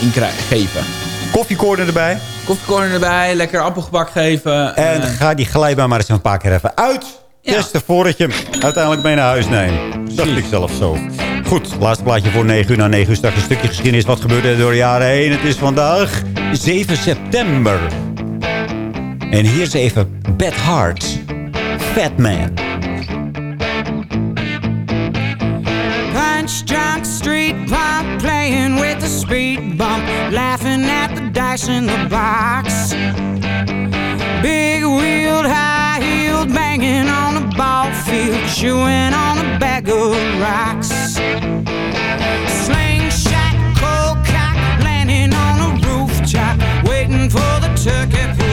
in geven. Koffiecorner erbij. Koffiecorner erbij, lekker appelgebak geven. En ga die glijbaan maar eens een paar keer even uit. Ja. Testen voordat je hem uiteindelijk mee naar huis neemt. Zag ik zelf zo. Goed, laatste plaatje voor 9 uur. Na 9 uur straks een stukje geschiedenis. Wat gebeurde er door de jaren heen? Het is vandaag 7 september. En hier is even Bad Heart. Fat Man. Dice in the box. Big wheeled, high heeled, banging on the ball field, chewing on a bag of rocks. Slingshot, cold cock, landing on a rooftop, waiting for the turkey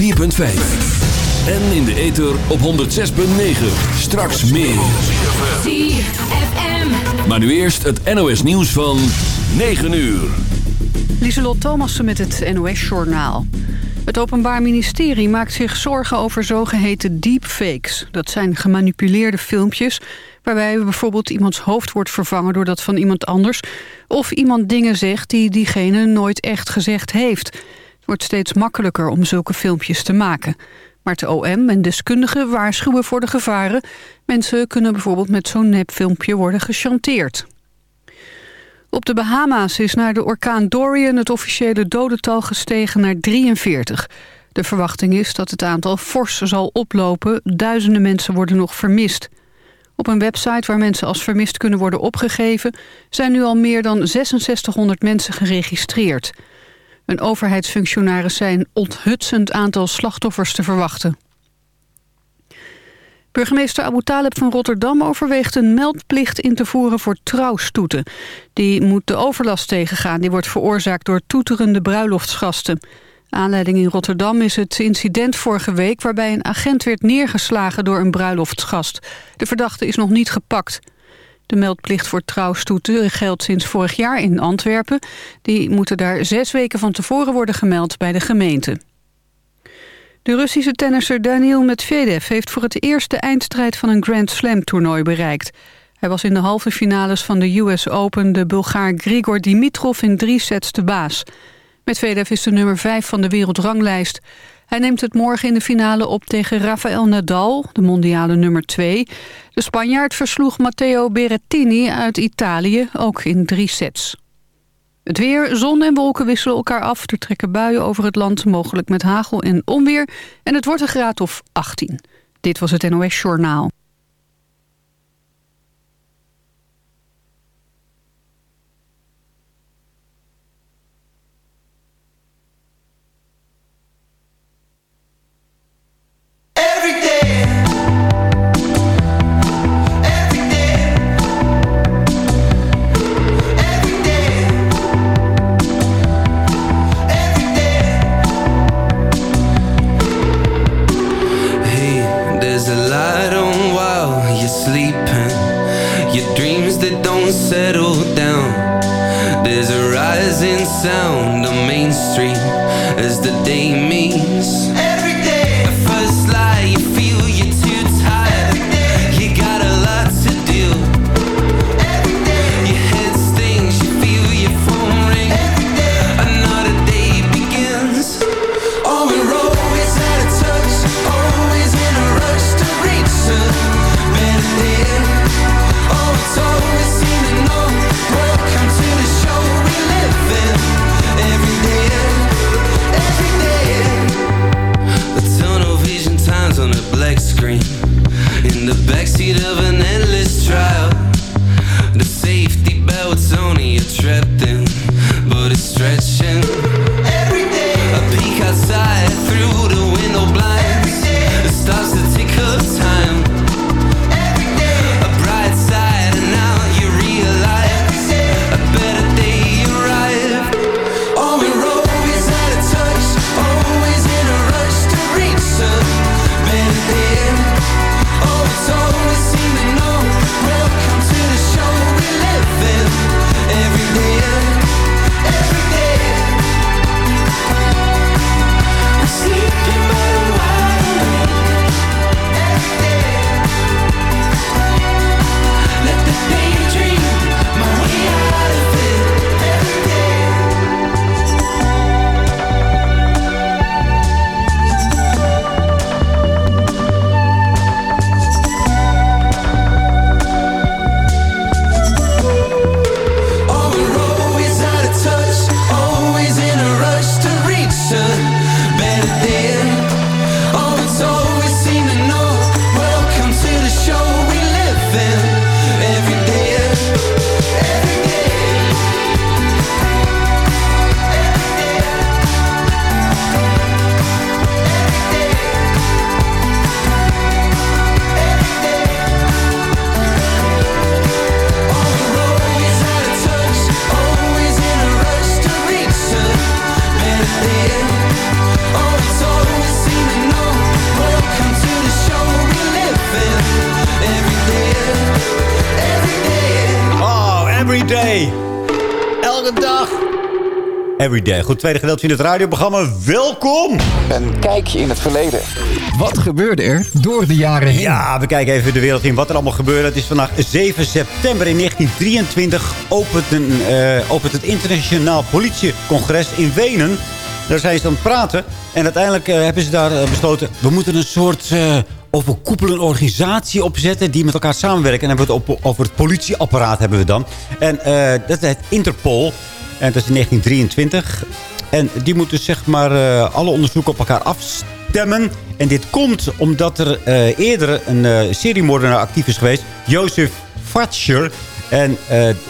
104.5. En in de ether op 106.9. Straks meer. Maar nu eerst het NOS nieuws van 9 uur. Lieselot Thomassen met het NOS-journaal. Het Openbaar Ministerie maakt zich zorgen over zogeheten deepfakes. Dat zijn gemanipuleerde filmpjes waarbij bijvoorbeeld iemands hoofd wordt vervangen door dat van iemand anders... of iemand dingen zegt die diegene nooit echt gezegd heeft. Wordt steeds makkelijker om zulke filmpjes te maken. Maar het OM en deskundigen waarschuwen voor de gevaren. Mensen kunnen bijvoorbeeld met zo'n nepfilmpje worden gechanteerd. Op de Bahama's is naar de orkaan Dorian het officiële dodental gestegen naar 43. De verwachting is dat het aantal fors zal oplopen. Duizenden mensen worden nog vermist. Op een website waar mensen als vermist kunnen worden opgegeven... zijn nu al meer dan 6600 mensen geregistreerd. Een overheidsfunctionaris zei een onthutsend aantal slachtoffers te verwachten. Burgemeester Abu Taleb van Rotterdam overweegt een meldplicht in te voeren voor trouwstoeten. Die moet de overlast tegengaan. Die wordt veroorzaakt door toeterende bruiloftsgasten. Aanleiding in Rotterdam is het incident vorige week... waarbij een agent werd neergeslagen door een bruiloftsgast. De verdachte is nog niet gepakt. De meldplicht voor trouwstoeten geldt sinds vorig jaar in Antwerpen. Die moeten daar zes weken van tevoren worden gemeld bij de gemeente. De Russische tennisser Daniil Medvedev heeft voor het eerst de eindstrijd van een Grand Slam toernooi bereikt. Hij was in de halve finales van de US Open de Bulgaar Grigor Dimitrov in drie sets de baas. Medvedev is de nummer 5 van de wereldranglijst. Hij neemt het morgen in de finale op tegen Rafael Nadal, de mondiale nummer 2. De Spanjaard versloeg Matteo Berrettini uit Italië, ook in drie sets. Het weer, zon en wolken wisselen elkaar af. Er trekken buien over het land, mogelijk met hagel en onweer. En het wordt een graad of 18. Dit was het NOS Journaal. Settle down. There's a rising sound on Main Street as the day Goed, tweede gedeelte van het radioprogramma. Welkom. Een kijkje in het verleden. Wat gebeurde er door de jaren heen? Ja, we kijken even de wereld in wat er allemaal gebeurde. Het is vandaag 7 september in 1923 opent, een, eh, opent het internationaal politiecongres in Wenen. Daar zijn ze aan het praten. En uiteindelijk eh, hebben ze daar eh, besloten... we moeten een soort eh overkoepelende organisatie opzetten... die met elkaar samenwerken. En dan hebben we het op, over het politieapparaat hebben we dan. En eh, dat is het Interpol. En dat is in 1923. En die moeten zeg maar eh, alle onderzoeken op elkaar afstemmen. En dit komt omdat er eh, eerder een eh seriemoordenaar actief is geweest. Joseph Fatscher. En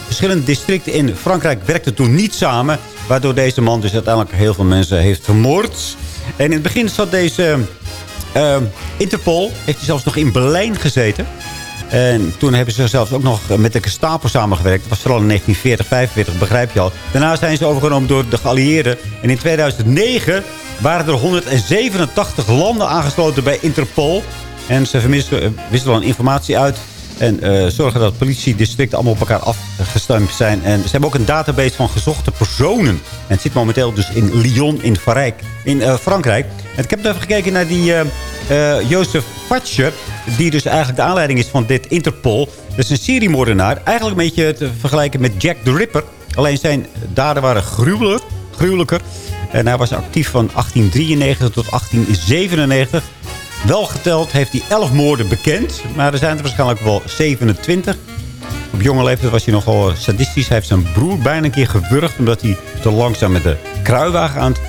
verschillende districten in Frankrijk werkten toen niet samen. Waardoor deze man dus uiteindelijk heel veel mensen heeft vermoord. En in het begin zat deze Interpol, heeft hij zelfs nog in Berlijn gezeten. En toen hebben ze zelfs ook nog met de Gestapo samengewerkt. Dat was vooral in 1940, 45, begrijp je al. Daarna zijn ze overgenomen door de geallieerden. En in 2009 waren er 187 landen aangesloten bij Interpol. En ze eh, wisselen dan informatie uit. En eh, zorgen dat politiedistricten allemaal op elkaar afgestemd zijn. En ze hebben ook een database van gezochte personen. En het zit momenteel dus in Lyon in, Frankrijk. in eh, Frankrijk. En ik heb even gekeken naar die eh eh, Jozef Fatscher. Die dus eigenlijk de aanleiding is van dit Interpol. Dat is een seriemoordenaar. Eigenlijk een beetje te vergelijken met Jack the Ripper. Alleen zijn daden waren gruwelijker. gruwelijker. En hij was actief van 1893 tot 1897. Wel geteld heeft hij 11 moorden bekend. Maar er zijn er waarschijnlijk wel 27. Op jonge leeftijd was hij nogal sadistisch. Hij heeft zijn broer bijna een keer gewurgd... omdat hij te langzaam met de kruiwagen aan het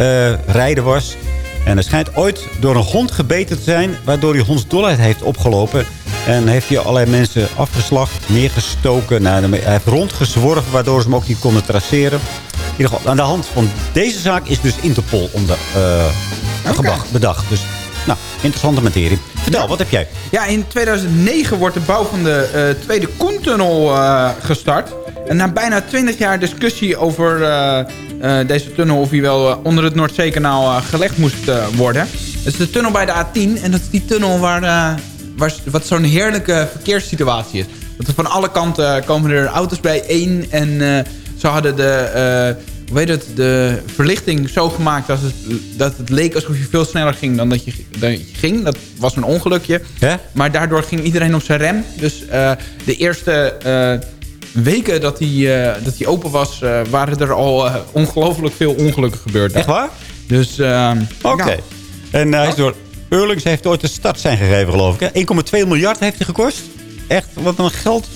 eh, rijden was. En hij schijnt ooit door een hond gebeten te zijn... waardoor hij hondsdolheid heeft opgelopen. En heeft hij allerlei mensen afgeslacht, neergestoken. Nou, hij heeft rondgezworven, waardoor ze hem ook niet konden traceren. In ieder geval, aan de hand van deze zaak is dus Interpol onder, eh, bedacht. Dus, nou, interessante materie. Vertel, wat heb jij? Ja, in 2009 wordt de bouw van de eh, tweede Koentunnel eh, gestart. En na bijna 20 jaar discussie over eh, deze tunnel... of die wel onder het Noordzeekanaal gelegd moest worden. Dat is de tunnel bij de A10. En dat is die tunnel waar, waar wat zo'n heerlijke verkeerssituatie is. Er van alle kanten komen er auto's bij één. En ze hadden de... weet het, de verlichting zo gemaakt dat het, dat het leek alsof je veel sneller ging dan dat je, dan je ging. Dat was een ongelukje. Hè? Maar daardoor ging iedereen op zijn rem. Dus eh, de eerste eh, weken dat die, eh, dat die open was, waren er al ongelooflijk veel ongelukken gebeurd. Echt waar? Dus, ehm, Oké. En hij is door... Eurlings heeft ooit de start zijn gegeven, geloof ik. hè? 1,2 miljard heeft hij gekost. Echt, wat een geld.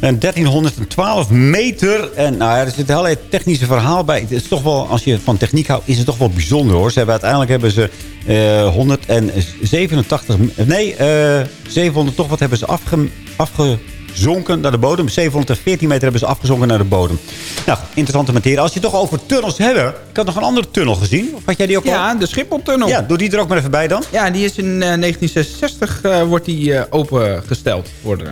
En 1312 meter. En nou ja, er zit een hele technische verhaal bij. Het is toch wel, als je van techniek houdt, is het toch wel bijzonder hoor. Ze hebben, uiteindelijk hebben ze eh 187... Nee, eh 700 toch wat hebben ze afge, afgezonken naar de bodem. 714 meter hebben ze afgezonken naar de bodem. Nou, interessante materie. Als je het toch over tunnels hebben. Ik had nog een andere tunnel gezien. Of had jij die ook al? ja, de Schipholtunnel. Ja, doe die er ook maar even bij dan. Ja, die is in eh, 1966 eh, wordt die eh, opengesteld voor de-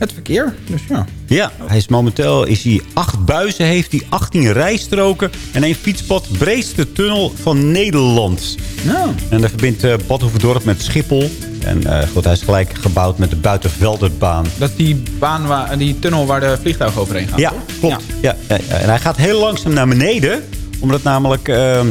het verkeer. Dus ja. Ja, hij is momenteel is hij acht buizen, heeft hij 18 rijstroken en één fietspad. Breedste tunnel van Nederland. Nou, En dat verbindt eh Badhoevedorp met Schiphol. En eh, goed, hij is gelijk gebouwd met de Buitenvelderbaan. dat is die, baan waar, die tunnel waar de vliegtuigen overheen gaan. Ja, toch? klopt. Ja. Ja, ja. En hij gaat heel langzaam naar beneden. Omdat namelijk... ehm,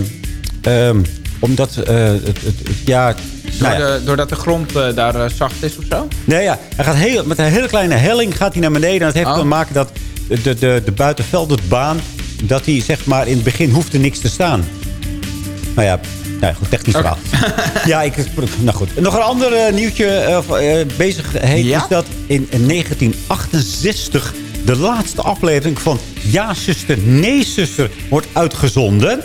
ehm, omdat eh, het, het, het- ja, nou ja, de, doordat de grond eh, daar eh, zacht is of zo? Nee, ja. Hij gaat heel, met een hele kleine helling gaat hij naar beneden. En dat heeft Oh. te maken dat de, de, de, de buitenvelderbaan... dat hij zeg maar in het begin hoeft er niks te staan. Nou ja, nou ja goed, technisch verhaal. ja, ik, nou goed. Nog een ander nieuwtje bezig Ja? is dat in 1968... de laatste aflevering van Ja, zuster, nee, zuster wordt uitgezonden.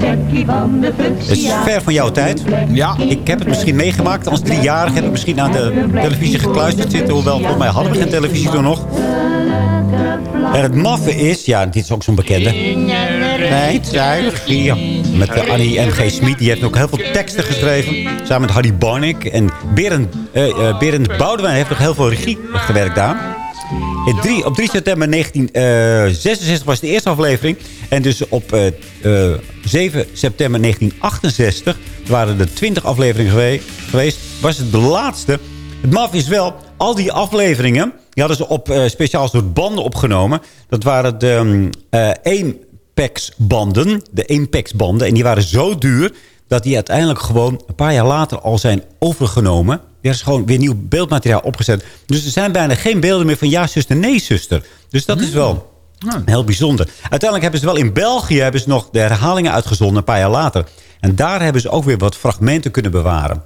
Het is ver van jouw tijd. Ja. Ik heb het misschien meegemaakt. Als driejarig heb ik misschien aan de televisie gekluisterd zitten. Hoewel, volgens mij hadden we geen televisie toen nog. En het maffe is... Ja, dit is ook zo'n bekende. Nee, zuig hier. Met de Annie M.G. Smit. Die heeft ook heel veel teksten geschreven. Samen met Harry Barnick. En Berend, eh eh, Berend Boudewijn heeft nog heel veel regie gewerkt daar. Op 3 september 1966 was de eerste aflevering. En dus op eh, eh, 7 september 1968 waren er 20 afleveringen gewe- geweest. Was het de laatste. Het maf is wel, al die afleveringen... die hadden ze op eh, speciaal soort banden opgenomen. Dat waren de mm, eh Apex-banden. De Apex-banden. En die waren zo duur dat die uiteindelijk gewoon een paar jaar later al zijn overgenomen. Er is gewoon weer nieuw beeldmateriaal opgezet. Dus er zijn bijna geen beelden meer van ja, zuster, nee, zuster. Dus dat is wel heel bijzonder. Uiteindelijk hebben ze wel in België hebben ze nog de herhalingen uitgezonden een paar jaar later. En daar hebben ze ook weer wat fragmenten kunnen bewaren.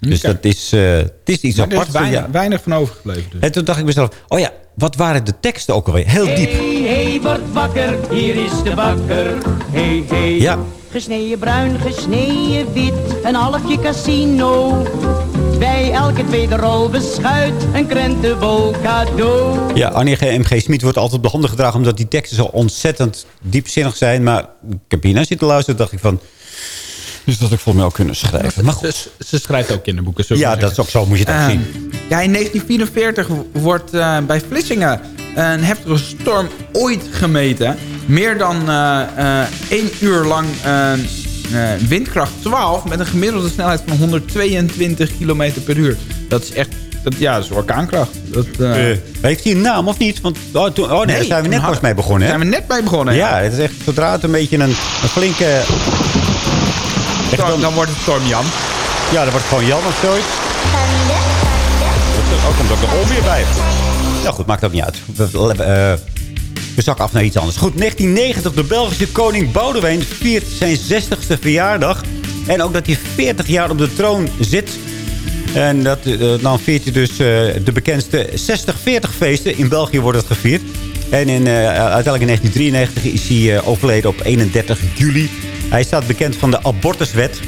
Dus Oké. dat is, eh, het is iets Maar er apart. is weinig, ja. weinig van overgebleven. Dus. En toen dacht ik mezelf, oh ja, wat waren de teksten ook alweer? Heel diep. Hey, word wakker, hier is de bakker. Hey, hey. Ja, Gesneden bruin, gesneden wit, een halfje casino. Bij elke tweede rol beschuit, een krentenbol cadeau. Ja, Annie G. M.G. Smit wordt altijd op de handen gedragen... omdat die teksten zo ontzettend diepzinnig zijn. Maar ik heb hiernaar zitten luisteren dacht ik van... Dus dat ik volgens mij ook kunnen schrijven. Maar goed. Ze, ze schrijft ook kinderboeken. we Ja, dat is ook zo. Moet je het ook zeggen. zien. Ja, in 1944 wordt eh, bij Vlissingen een heftige storm ooit gemeten. Meer dan eh, eh, één uur lang eh, eh, windkracht 12 met een gemiddelde snelheid van 122 km per uur. Dat is echt, dat, ja, dat is orkaankracht. Dat, eh, Eh, heeft hij een naam of niet? Want, oh, toen- oh nee, daar zijn we net pas mee begonnen. Daar Hè? zijn we net mee begonnen. Ja, het is echt zodra het een beetje een, een flinke... Dan, wordt het storm Jan. ja, dan wordt het gewoon Jan of zoiets. Oh, komt ook de onweer bij. Nou goed, maakt ook niet uit. We- we- zakken af naar iets anders. Goed, 1990. De Belgische koning Boudewijn viert zijn 60ste verjaardag. En ook dat hij 40 jaar op de troon zit. En dat, eh, dan viert hij dus eh, de bekendste 60-40 feesten. In België wordt het gevierd. En in, eh, uiteindelijk in 1993 is hij overleden op 31 juli. Hij staat bekend van de abortuswet.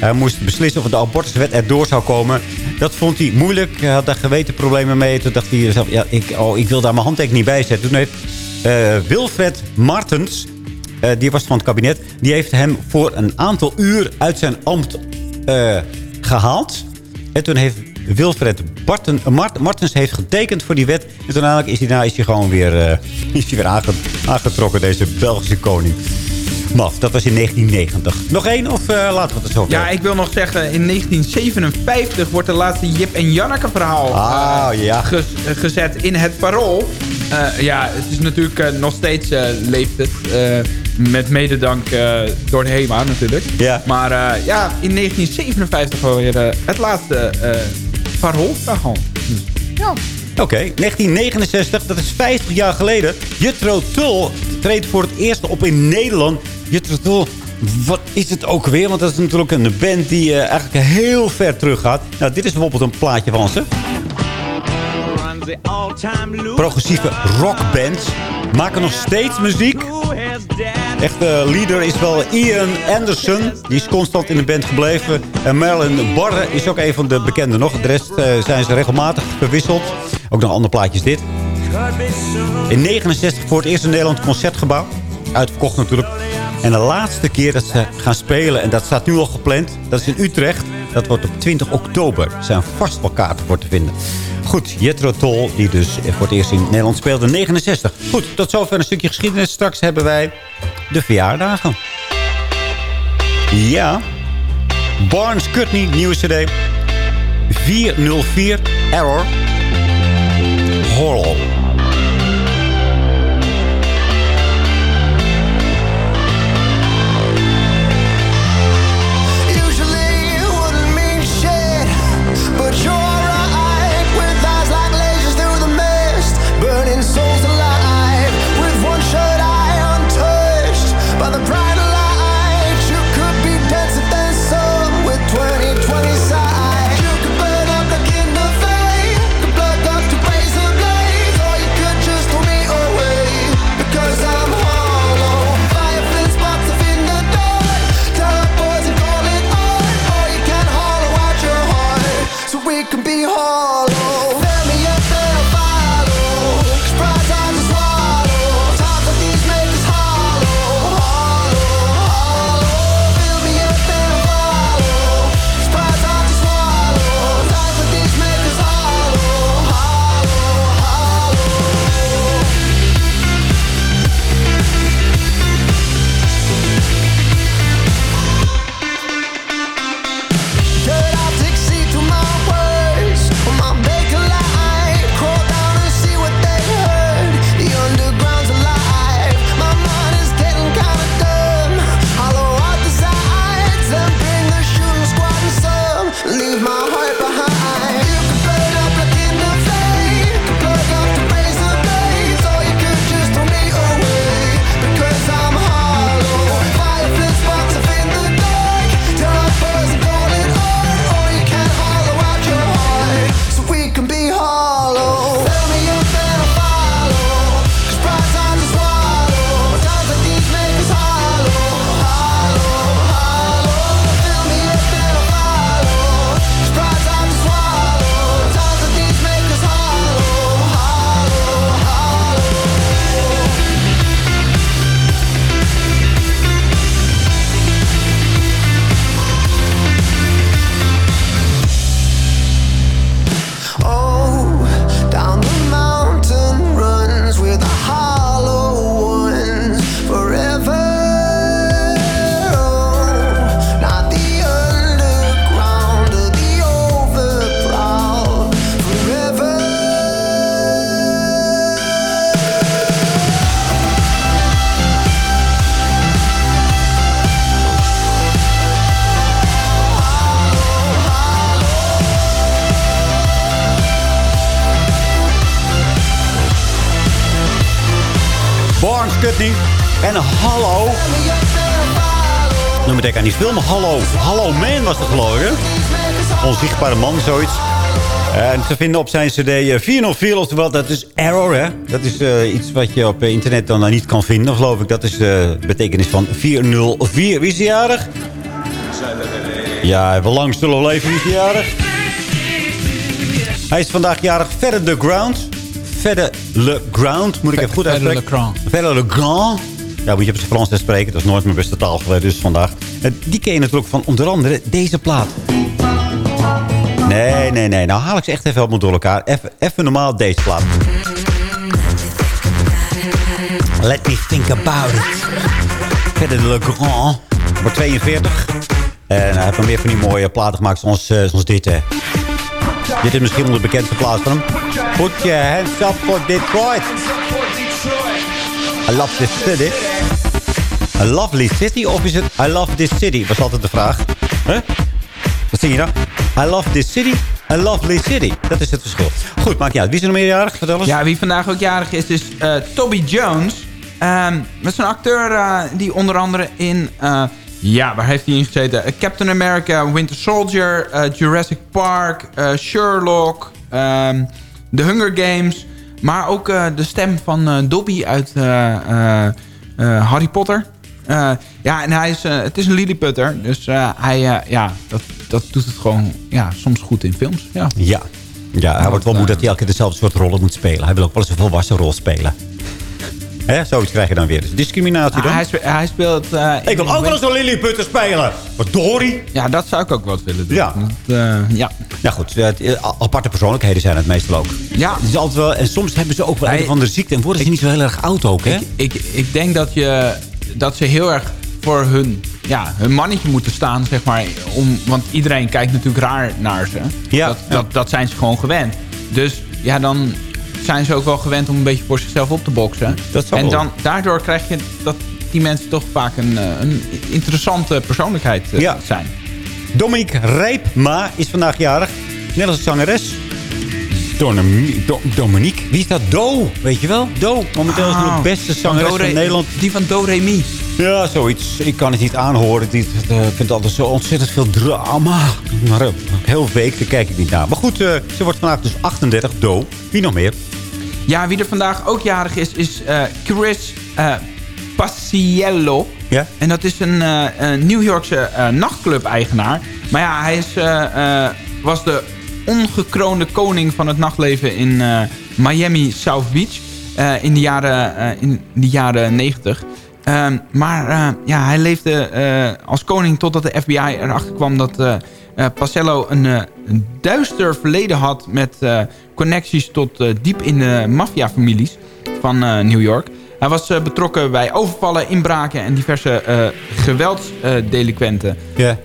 Hij moest beslissen of de abortuswet erdoor zou komen. Dat vond hij moeilijk. Hij had daar gewetenproblemen mee. Toen dacht hij zelf, ja, ik, oh, ik wil daar mijn handtekening bij zetten. Toen heeft eh, Wilfred Martens, eh, die was van het kabinet... die heeft hem voor een aantal uur uit zijn ambt eh, gehaald. En toen heeft Wilfred Martens heeft getekend voor die wet. En toen is hij, nou, is hij gewoon weer, is hij weer aange- aangetrokken, deze Belgische koning. Maf, dat was in 1990. Nog één of eh, laten we het zo Ja, ik wil nog zeggen, in 1957 wordt de laatste Jip en Janneke verhaal Ah, eh, ja. ges- eh, gezet in het parool. Ja, het is natuurlijk nog steeds leeft het. met mededank door de HEMA natuurlijk. Ja. Maar ja, in 1957 weer eh, het laatste paroolverhaal. Ja. Oké, 1969, dat is 50 jaar geleden. Jethro Tull treedt voor het eerst op in Nederland. Tull, wat is het ook weer? Want dat is natuurlijk een band die eh, eigenlijk heel ver terug gaat. Nou, dit is bijvoorbeeld een plaatje van ze. Progressieve rockband. Maken nog steeds muziek. Echte leader is wel Ian Anderson. Die is constant in de band gebleven. En Marilyn Barre is ook een van de bekenden nog. De rest eh, zijn ze regelmatig verwisseld. Ook nog andere plaatjes dit. In 69 voor het eerst in Nederland concertgebouw. Uitverkocht natuurlijk. En de laatste keer dat ze gaan spelen, en dat staat nu al gepland, dat is in Utrecht. Dat wordt op 20 oktober. Er zijn vast wel kaarten voor te vinden. Goed, Jethro Tull, die dus voor het eerst in Nederland speelde, 69. Goed, tot zover een stukje geschiedenis. Straks hebben wij de verjaardagen. Ja. Barnes Cutney, nieuwe cd. 404 Error. Horror. Onzichtbare man, zoiets. En te vinden op zijn cd eh, 404, oftewel dat is error, hè? Dat is eh, iets wat je op eh, internet dan niet kan vinden, geloof ik. Dat is de betekenis van 404. Wie is jarig? Ja, hij wil lang zullen leven, wie is jarig? Hij is vandaag jarig Verder de Ground. Verder Le Ground, moet ik even goed uitspreken. Verder Le Grand. Ja, moet je op zijn Frans spreken. Dat is nooit mijn beste taal geweest, dus vandaag. Die ken je natuurlijk van onder andere deze plaat. Nee, nee, nee. Nou haal ik ze echt even helemaal door elkaar. Even, even normaal deze plaat. Let me think about it. Verder Le Grand. Nummer 42. En hij heeft nog meer van die mooie platen gemaakt zoals, eh, zoals dit. Hè. Dit is misschien de bekendste plaat van hem. Put your hands up for Detroit. I love this city. A lovely city of is het I love this city? Was altijd de vraag. Huh? Wat zing je dan? I love this city. A lovely city. Dat is het verschil. Goed, maakt niet uit. Wie is er nog meerjarig? Vertel eens. Ja, wie vandaag ook jarig is, is eh, Toby Jones. Ehm, dat is een acteur eh, die onder andere in... eh, ja, waar heeft hij in gezeten? Captain America, Winter Soldier, Jurassic Park, Sherlock, ehm, The Hunger Games. Maar ook de stem van Dobby uit Harry Potter. Eh, ja, en hij is, eh, het is een lilliputter. Dus eh, hij, ja, dat, dat doet het gewoon ja, soms goed in films. Ja. Ja. Ja, hij wordt wel moe dat hij elke keer dezelfde soort rollen moet spelen. Hij wil ook wel eens een volwassen rol spelen. Hè, zoiets krijg je dan weer. Dus discriminatie dan. Hij, spe- hij speelt... ik wil ook wel eens een Lilliputter spelen. Wat dorie. Ja, dat zou ik ook wel willen doen. Ja. Eh, ja. Ja goed, aparte persoonlijkheden zijn het meestal ook. Ja. Het is altijd wel, en soms hebben ze ook wel Hij- een of andere ziekte en worden ze niet zo heel erg oud ook, hè? Ik, ik, ik denk dat, je, dat ze heel erg voor hun, ja, hun mannetje moeten staan, zeg maar. Om, want iedereen kijkt natuurlijk raar naar ze. Ja, dat, ja. Dat, dat zijn ze gewoon gewend. Dus ja, dan zijn ze ook wel gewend om een beetje voor zichzelf op te boksen. Dat en dan, daardoor krijg je dat die mensen toch vaak een, eh, een interessante persoonlijkheid eh, Ja. zijn. Dominique Rijpma is vandaag jarig. Nederlandse zangeres. Do- Dominique. Wie is dat? Do, weet je wel? Do. Momenteel is Ah, de beste zangeres Do van, Nederland. Die van Do Re Mi. Ja, zoiets. Ik kan het niet aanhoren. Dit, eh, ik vind altijd zo ontzettend veel drama. Maar eh, heel week, daar kijk ik niet naar. Maar goed, eh, ze wordt vandaag dus 38. Do. Wie nog meer? Ja, wie er vandaag ook jarig is, is eh, Chris eh Paciello. Ja? En dat is een, eh, een New Yorkse eh, nachtclub-eigenaar. Maar ja, hij is, eh, eh, was de ongekroonde koning van het nachtleven in eh, Miami South Beach. eh, in, de jaren, eh, in de jaren 90. Ehm, maar ja, hij leefde als koning totdat de FBI erachter kwam dat Pacello een, een duister verleden had met connecties tot diep in de maffiafamilies van New York. Hij was eh, betrokken bij overvallen, inbraken en diverse eh geweldsdelinquenten.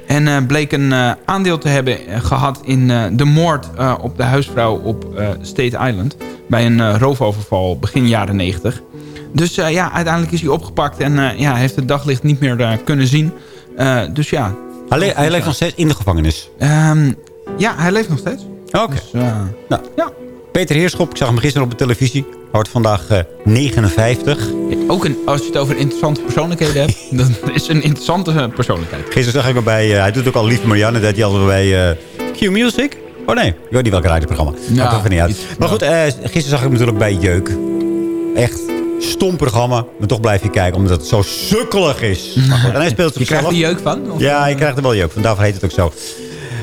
En eh, bleek een aandeel te hebben eh, gehad in de moord op de huisvrouw op State Island. Bij een roofoverval begin jaren 90. Dus ja, uiteindelijk is hij opgepakt en ja, heeft het daglicht niet meer kunnen zien. Dus ja. Hij, le- hij leeft nog steeds in de gevangenis. Ehm, ja, hij leeft nog steeds. Oké. Dus, Nou, ja. Peter Heerschop, ik zag hem gisteren op de televisie. Hij wordt vandaag eh, 59. Ook een, als je het over interessante persoonlijkheden hebt, dan is een interessante eh, persoonlijkheid. Gisteren zag ik hem bij... eh, hij doet ook al Lieve Marianne. Dat hij altijd bij eh, Q Music. Oh nee, ik weet niet welk radioprogramma. Ja, Maakt even niet uit. iets, Maar goed, eh, gisteren zag ik hem natuurlijk bij Jeuk. Echt stom programma. Maar toch blijf je kijken, omdat het zo sukkelig is. Maar goed, en hij speelt Je krijgt er jeuk van? Of- Ja, je krijgt er wel jeuk van. Daarvoor heet het ook zo.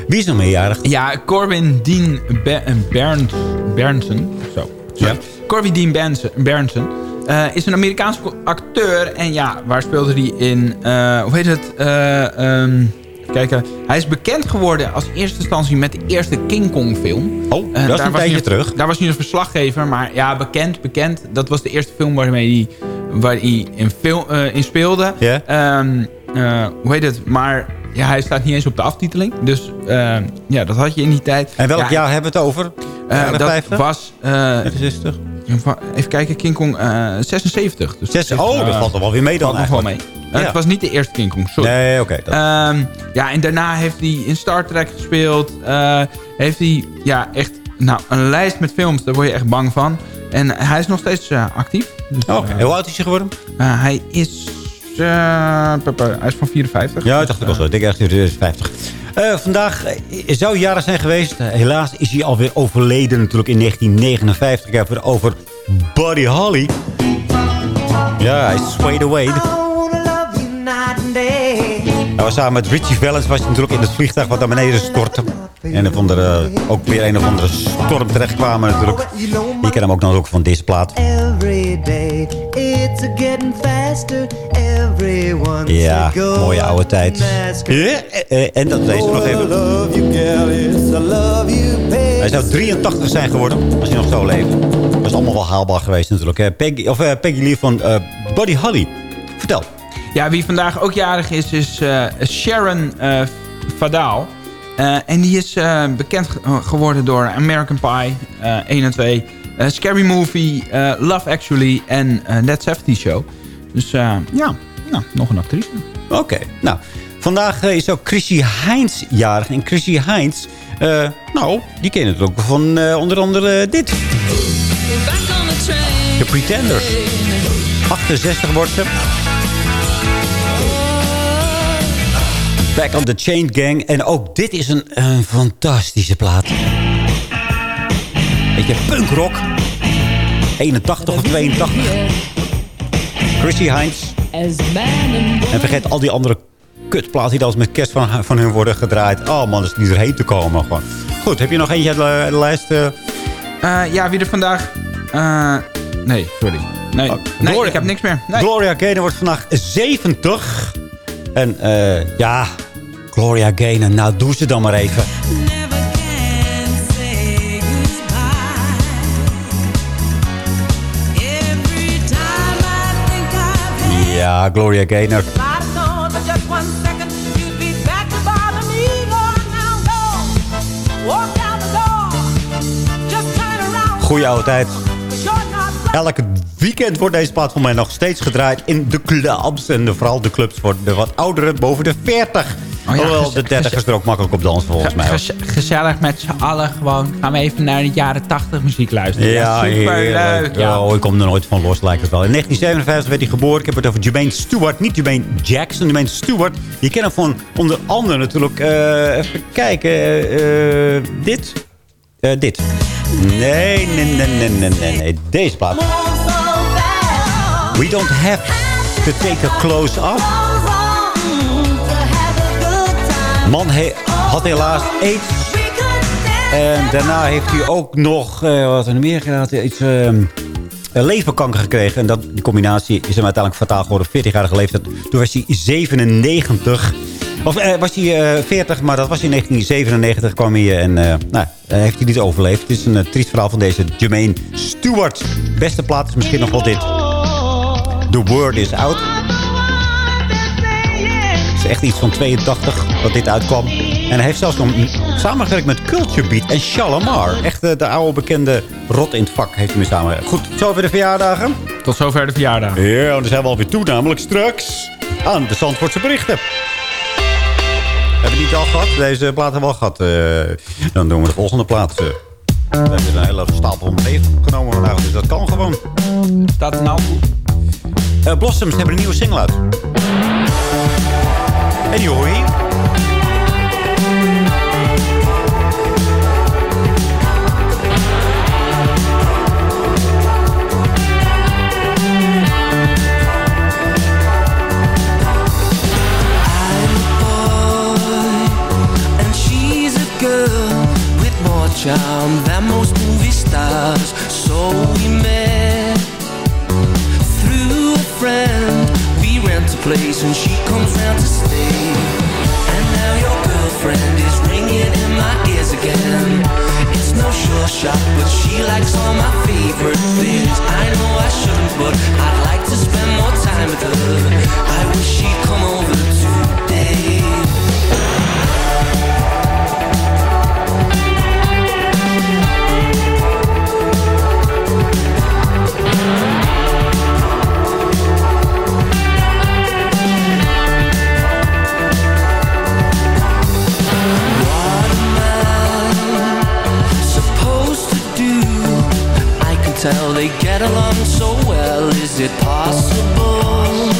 Wie is nog meerjarig? Ja, Corbin Dean Be Bernd, Berndsen. Zo. Ja. Corbin Dean Berndsen, Berndsen eh, is een Amerikaanse acteur. En ja, waar speelde hij in? eh, hoe heet het? Eh, even kijken. Hij is bekend geworden als eerste instantie met de eerste King Kong film. Oh, Eh, dat is daar een was tijdje terug. Daar was hij een verslaggever. Maar ja, bekend, bekend. Dat was de eerste film waarmee hij, waar hij in, film, eh, in speelde. Ja. Ehm, eh, hoe heet het? Maar ja, hij staat niet eens op de aftiteling. Dus ehm, ja, dat had je in die tijd. En welk Ja, jaar hebben we het over? eh, Jaren dat 50? was... eh, 60? even kijken, King Kong eh, 76. Dus oh, dat eh, valt er wel weer mee dan valt nog wel mee. Eh, Ja. Het was niet de eerste King Kong, sorry. Nee, oké. Ehm, ja, en daarna heeft hij in Star Trek gespeeld. Eh, heeft hij ja, echt nou, een lijst met films, daar word je echt bang van. En hij is nog steeds eh, actief. Dus, eh, hoe oud is hij geworden? eh, hij is... eh, hij is van 54. Ja, dat dacht ik al zo. Ik denk echt 50. Eh, vandaag zou jarig zijn geweest. Eh, helaas is hij alweer overleden natuurlijk in 1959. Ik heb het over Buddy Holly. Ja, hij swayed away. Was samen met Richie Valens was hij natuurlijk in het vliegtuig wat naar beneden stortte. En een van de, ook weer een of andere storm terecht kwamen natuurlijk. Je kent hem ook nog ook van deze plaat. Ja, mooie oude tijd. Ja, eh, eh, en dat deze nog even. Hij zou 83 zijn geworden, als hij nog zo leeft. Dat is allemaal wel haalbaar geweest natuurlijk. Peggy, of, eh, Peggy Lee van eh, Buddy Holly. Vertel. Ja, wie vandaag ook jarig is, is eh, Sharon eh Fadaal. Eh, en die is eh, bekend ge- geworden door American Pie eh 1 en 2. eh, Scary Movie, eh, Love Actually en eh That 70 Show. Dus eh, ja, nou, nog een actrice. Oké, nou. Vandaag is ook Chrissy Heinz jarig. En Chrissy Heinz, eh, nou, die kennen het ook van eh, onder andere dit. The Pretenders. 68 wordt ze. Back on the Chain Gang. En ook dit is een, een fantastische plaat. Beetje punkrock. 81 of 82. Chrissy Heinz. En vergeet al die andere kutplaten die dan met kerst van, van hun worden gedraaid. Oh man, dat is niet erheen te komen. Gewoon. Goed, heb je nog eentje uit de, de lijst? eh? Eh, ja, wie er vandaag... eh, nee, sorry. Nee, nee Gloria- ik heb niks meer. Nee. Gloria Gaynor wordt vandaag 70. En eh, ja, Gloria Gaynor, nou doe ze dan maar even. Ja, Gloria Gaynor. Goeie oude tijd. Elke weekend wordt deze plaat voor mij nog steeds gedraaid in de clubs. En de- vooral de clubs voor de wat ouderen boven de 40. Oh ja, Hoewel de 30ers er ook makkelijk op dansen volgens mij. gezellig met z'n allen gewoon. Gaan we even naar de jaren 80 muziek luisteren. Ja, superleuk. Ja. Oh, ik kom er nooit van los, lijkt het wel. In 1957 werd hij geboren. Ik heb het over Jermaine Stewart. Niet Jermaine Jackson, Jermaine Stewart. Je kent hem van onder andere natuurlijk... eh, even kijken. eh, eh, dit. Dit. Nee, nee, nee, nee, nee, nee, nee. Deze plaat. We don't have to take a close up. Man had helaas aids. En daarna heeft hij ook nog, eh, wat er meer gedaan? Iets, een leverkanker gekregen. En dat, die combinatie is hem uiteindelijk fataal geworden. 40-jarige leeftijd. Toen was hij 97. Of eh, was hij eh, 40, maar dat was in 1997 kwam hij. En eh, nou, eh, heeft hij niet overleefd. Het is een eh, triest verhaal van deze Jermaine Stewart. Beste plaat is misschien nog wel dit. The Word is Out. Echt iets van 82 dat dit uitkwam. En hij heeft zelfs nog samengewerkt met Culture Beat en Shalamar. Echt eh, de oude bekende rot in het vak heeft hij mee samen. Goed, zo weer de verjaardagen. Tot zover de verjaardag. Ja, dan zijn we alweer toe, namelijk straks aan de Zandvoortse berichten. Hebben we die het al gehad? Deze plaat hebben we al gehad. Eh, dan doen we de volgende plaat. eh. we hebben een hele stapel leven genomen vandaag, dus dat kan gewoon. Staat het nou goed? Eh, Blossoms hebben een nieuwe single uit. En die hoor je hier. And she's a girl with more charm than most movie stars. So we met place and she comes round to stay. And now your girlfriend is ringing in my ears again. It's no sure shot, but she likes all my favorite things. I know I shouldn't, but I'd like to spend more time with her. I wish she'd come over today. Tell they get along so well. Is it possible?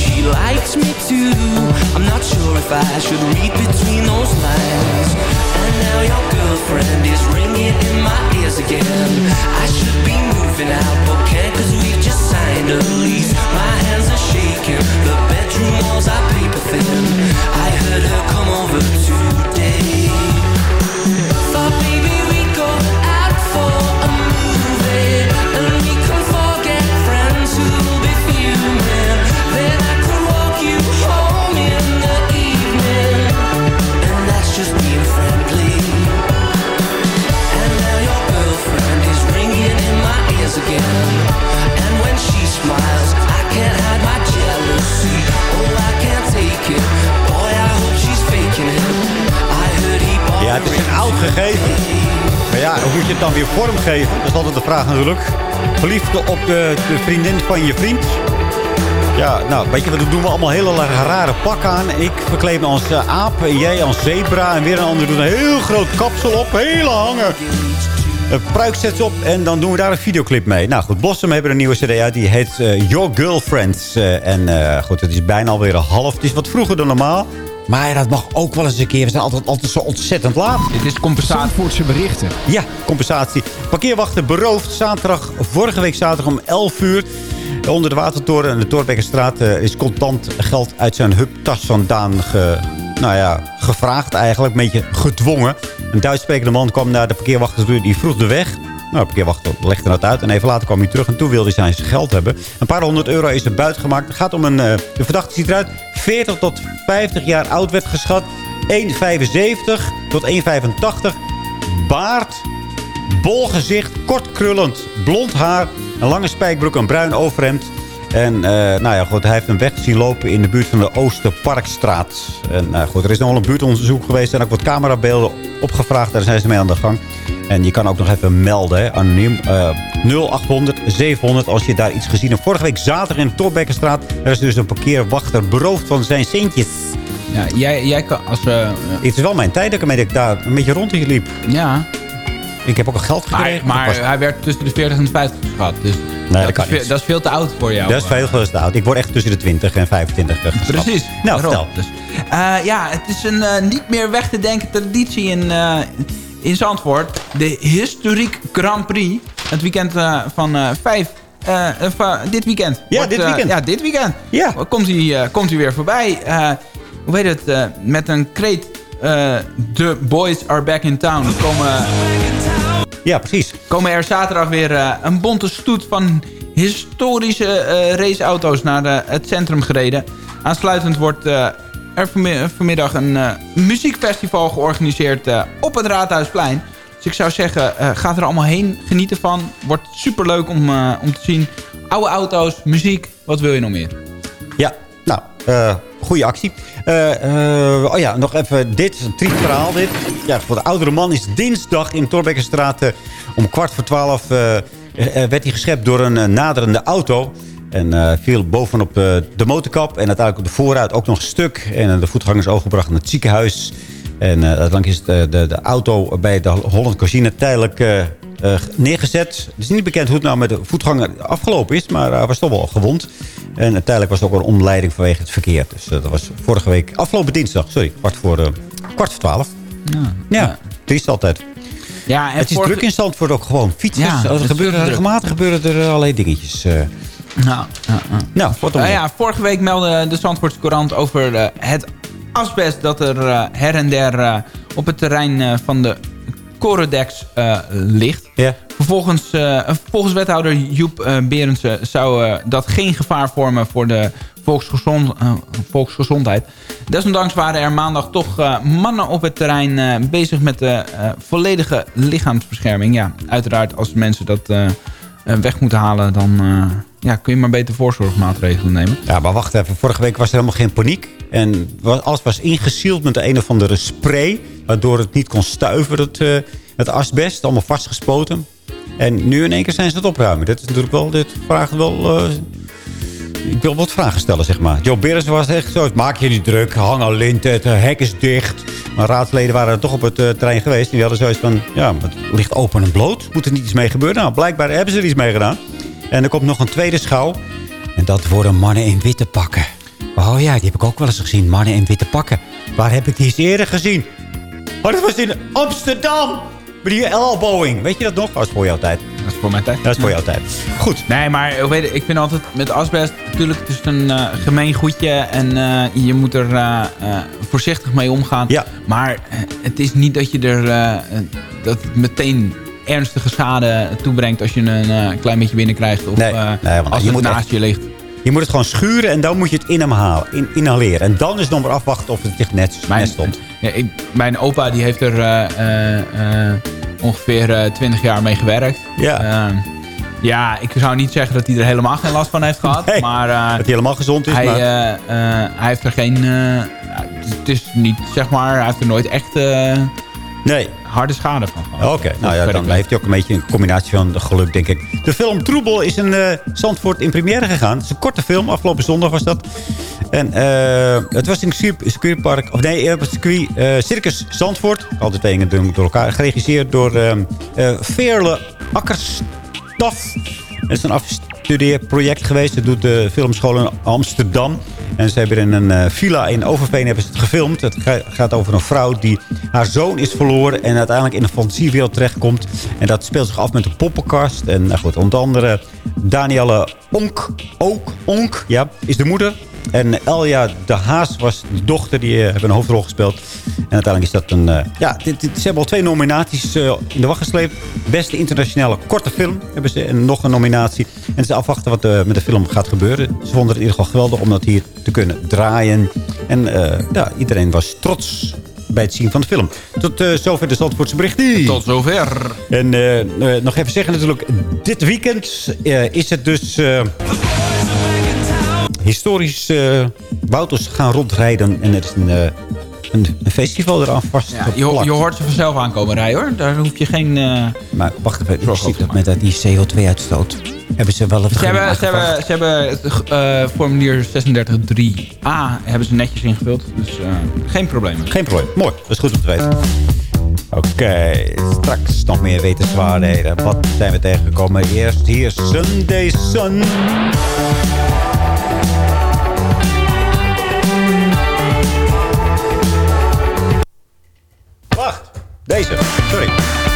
She likes me too. I'm not sure if I should read between those lines. And now your girlfriend is ringing in my ears again. I should be moving out, dan weer vormgeven? Dat is altijd de vraag natuurlijk. Verliefd op de, de vriendin van je vriend. Ja, nou, weet je wat, dan doen we allemaal hele rare pakken aan. Ik verkleed me als eh, aap en jij als zebra. En weer een ander doet een heel groot kapsel op. Hele hangen. Een pruik zet ze op en dan doen we daar een videoclip mee. Nou goed, Blossom hebben een nieuwe cd uit. Die heet eh, Your Girlfriends. Eh, en goed, het is bijna alweer half. Het is wat vroeger dan normaal. Maar dat mag ook wel eens een keer. We zijn altijd, altijd zo ontzettend laat. Dit is compensatie. Zandvoortse berichten. Ja, compensatie. Parkeerwachten beroofd. Zaterdag, vorige week zaterdag om 11 uur. Onder de Watertoren en de Torbekkenstraat eh, is contant geld uit zijn hubtas vandaan ge, nou ja, gevraagd eigenlijk. Een beetje gedwongen. Een Duits sprekende man kwam naar de parkeerwachter toe. Die vroeg de weg. Nou, de parkeerwachter legde dat uit. En even later kwam hij terug. En toen wilde hij zijn geld hebben. Een paar honderd euro is er buiten gemaakt. Het gaat om een... eh, de verdachte ziet eruit. 40 tot 50 jaar oud werd geschat. 1,75 tot 1,85. Baard. Bol gezicht, kort krullend, blond haar, een lange spijkbroek, een bruin overhemd. En eh, nou ja, goed, hij heeft een weg zien lopen in de buurt van de Oosterparkstraat. En uh, goed, er is nog wel een buurtonderzoek geweest en ook wat camerabeelden opgevraagd. Daar zijn ze mee aan de gang. En je kan ook nog even melden, hè, anoniem. eh 0800 700 als je daar iets gezien hebt. Vorige week zaterdag in de Torbekkenstraat. Er is dus een parkeerwachter beroofd van zijn centjes. Ja, jij, jij kan als... eh, Het is wel mijn tijd dat ik daar een beetje rond liep. ja, Ik heb ook al geld gekregen. maar hij werd tussen de 40 en de 50 geschat. Dus dat, dat is, veel- niet. dat is veel te oud voor jou. Dat is veel te oud. Ik word echt tussen de 20 en 25 geschat. Precies. Nou, vertel. Dus, eh, ja, het is een eh, niet meer weg te denken traditie in, in Zandvoort. De Historiek Grand Prix. Het weekend van eh 5... eh, eh, dit weekend. Ja, dit eh, weekend. ja, dit weekend. Ja. Komt hij eh, komt hij weer voorbij. Eh, hoe heet het? eh, met een kreet... eh, The boys are back in town. Komen, Ja, precies. komen er zaterdag weer eh, een bonte stoet van historische eh, raceauto's naar eh, het centrum gereden. Aansluitend wordt eh, er vanmi- vanmiddag een eh, muziekfestival georganiseerd eh, op het Raadhuisplein. Dus ik zou zeggen, eh, ga er allemaal heen, geniet ervan. Wordt superleuk om, eh, om te zien. Oude auto's, muziek, wat wil je nog meer? Ja, nou, eh goede actie. Oh ja, nog even dit. Een triest verhaal dit. Ja, voor de oudere man is dinsdag in Torbekkenstraat om kwart voor twaalf... werd hij geschept door een naderende auto. En viel bovenop de motorkap. En uiteindelijk op de voorruit ook nog stuk. En eh, de voetganger is overgebracht naar het ziekenhuis. En eh, uiteindelijk is de, de, de auto bij de Holland Casino tijdelijk eh, eh, neergezet. Het is niet bekend hoe het nou met de voetganger afgelopen is. Maar hij was toch wel gewond. En uiteindelijk was er ook een omleiding vanwege het verkeer. Dus eh, dat was vorige week, afgelopen dinsdag, sorry, kwart voor, eh, kwart voor twaalf. Ja, Ja, triest altijd. ja en het is vorige- druk in Zandvoort ook gewoon. Fietsers, Ja, er gebeuren, regelmatig gebeuren er eh, allerlei dingetjes. eh. Nou, wat dan Nou weer. ja, vorige week meldde de Zandvoortse Courant over eh, het asbest dat er eh, her en der eh, op het terrein eh, van de Corodex ligt. Ja. Vervolgens, volgens wethouder Joep Berendsen zou dat geen gevaar vormen voor de volksgezond, volksgezondheid. Desondanks waren er maandag toch mannen op het terrein bezig met de volledige lichaamsbescherming. Ja, uiteraard als mensen dat weg moeten halen, dan ja, kun je maar beter voorzorgsmaatregelen nemen. Ja, maar wacht even. Vorige week was er helemaal geen paniek. En alles was ingesield met een of andere spray. Waardoor het niet kon stuiven, het, eh, het asbest. Allemaal vastgespoten. En nu in één keer zijn ze het opruimen. Dat is natuurlijk wel, dit vraagt wel... eh, ik wil wat vragen stellen, zeg maar. Joe Beres was echt zo. Maak je niet druk. Hang al lint. Het hek is dicht. Maar raadsleden waren er toch op het eh, terrein geweest. En die hadden zoiets van, ja, het ligt open en bloot. Moet er niet iets mee gebeuren? Nou, blijkbaar hebben ze er iets mee gedaan. En er komt nog een tweede schouw. En dat worden mannen in witte pakken. Oh ja, die heb ik ook wel eens gezien. Mannen in witte pakken. Waar heb ik die eens eerder gezien? Oh, dat was in Amsterdam. Bij die elbowing. Weet je dat nog? Dat is voor jouw tijd. Dat is voor mijn tijd. Dat is voor jouw tijd. Goed. Nee, maar ik weet, ik vind altijd met asbest... Natuurlijk, het is een eh, gemeen goedje. En eh, je moet er eh, eh, voorzichtig mee omgaan. Ja. Maar eh, het is niet dat je er... eh, eh, dat meteen ernstige schade toebrengt... als je een eh, klein beetje binnenkrijgt. Of Nee, eh, nee, als je het naast echt- je ligt. Je moet het gewoon schuren en dan moet je het in, inhaleren. En dan is het nog maar afwachten of het zich net, Mijn, net stond. Ja, ik, mijn opa die heeft er eh, ongeveer eh, 20 jaar mee gewerkt. Ja. Eh, ja, ik zou niet zeggen dat hij er helemaal geen last van heeft gehad. Nee, maar Dat hij helemaal gezond is. hij, maar... hij heeft er geen... het is niet, zeg maar, hij heeft er nooit echt nee. harde schade van. Oké, nou ja, dan heeft hij ook een beetje een combinatie van geluk, denk ik. De film Troebel is in eh, Zandvoort in première gegaan. Het is een korte film, afgelopen zondag was dat. En eh, het was in het circuitpark, of nee, op het circuit eh, Circus Zandvoort. Altijd twee dingen doen door elkaar. Geregisseerd door eh eh, Veerle Akkerstaf. Het is een afgestudeerd geweest. Dat doet de filmschool in Amsterdam. En ze hebben in een eh, villa in Overveen hebben ze het gefilmd. Het ga- gaat over een vrouw die haar zoon is verloren... en uiteindelijk in een fantasiewereld terechtkomt. En dat speelt zich af met een poppenkast. En nou goed, onder andere Danielle Onk, ook Onk, ja, is de moeder. En Elja de Haas was de dochter, die eh, hebben een hoofdrol gespeeld. En uiteindelijk is dat een... eh, ja, dit, dit- ze hebben al twee nominaties eh, in de wacht gesleept. Beste internationale korte film hebben ze. En nog een nominatie. En is afwachten wat met de film gaat gebeuren. Ze vonden het in ieder geval geweldig om dat hier te kunnen draaien. En ja, iedereen was trots bij het zien van de film. Tot zover de Zandvoortse berichten. Tot zover. En nog even zeggen natuurlijk, dit weekend is het dus eh, historisch uh, Wouters gaan rondrijden. En er is een, eh, een, een festival eraan vast. Ja, je, je hoort ze vanzelf aankomen rijden hoor. Daar hoef je geen... eh, Maar wacht even, ik zie dat met dat die CO2-uitstoot. Hebben ze wel het Ze hebben, ze hebben, ze hebben eh, formulier 36.3a hebben ze netjes ingevuld. Dus eh, geen probleem. Geen probleem. Mooi, dat is goed om te weten. Oké, straks nog meer wetenswaardigheden. Wat zijn we tegengekomen? Eerst hier Sunday Sun. Deze. Sorry.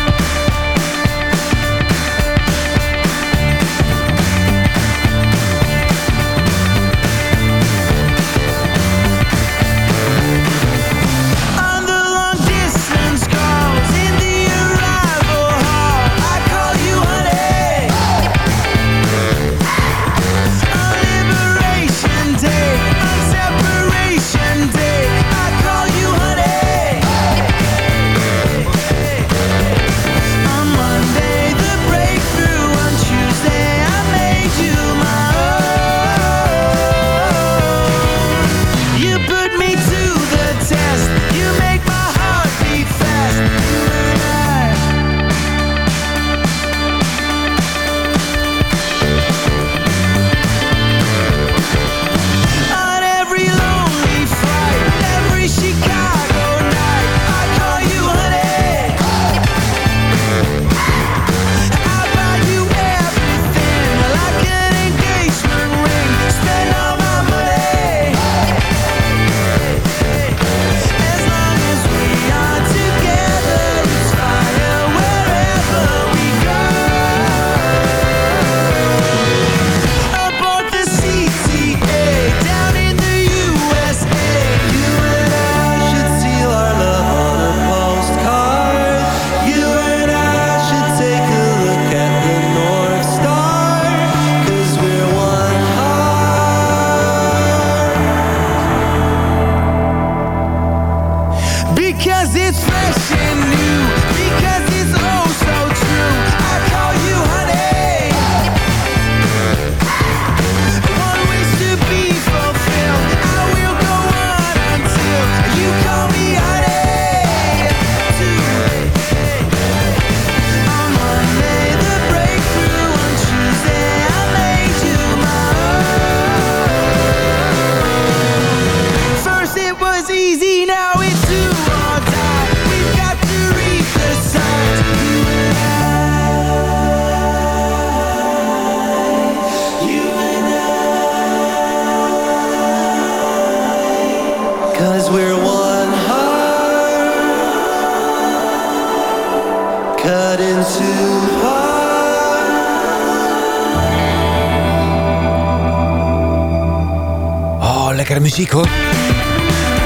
Muziek hoor.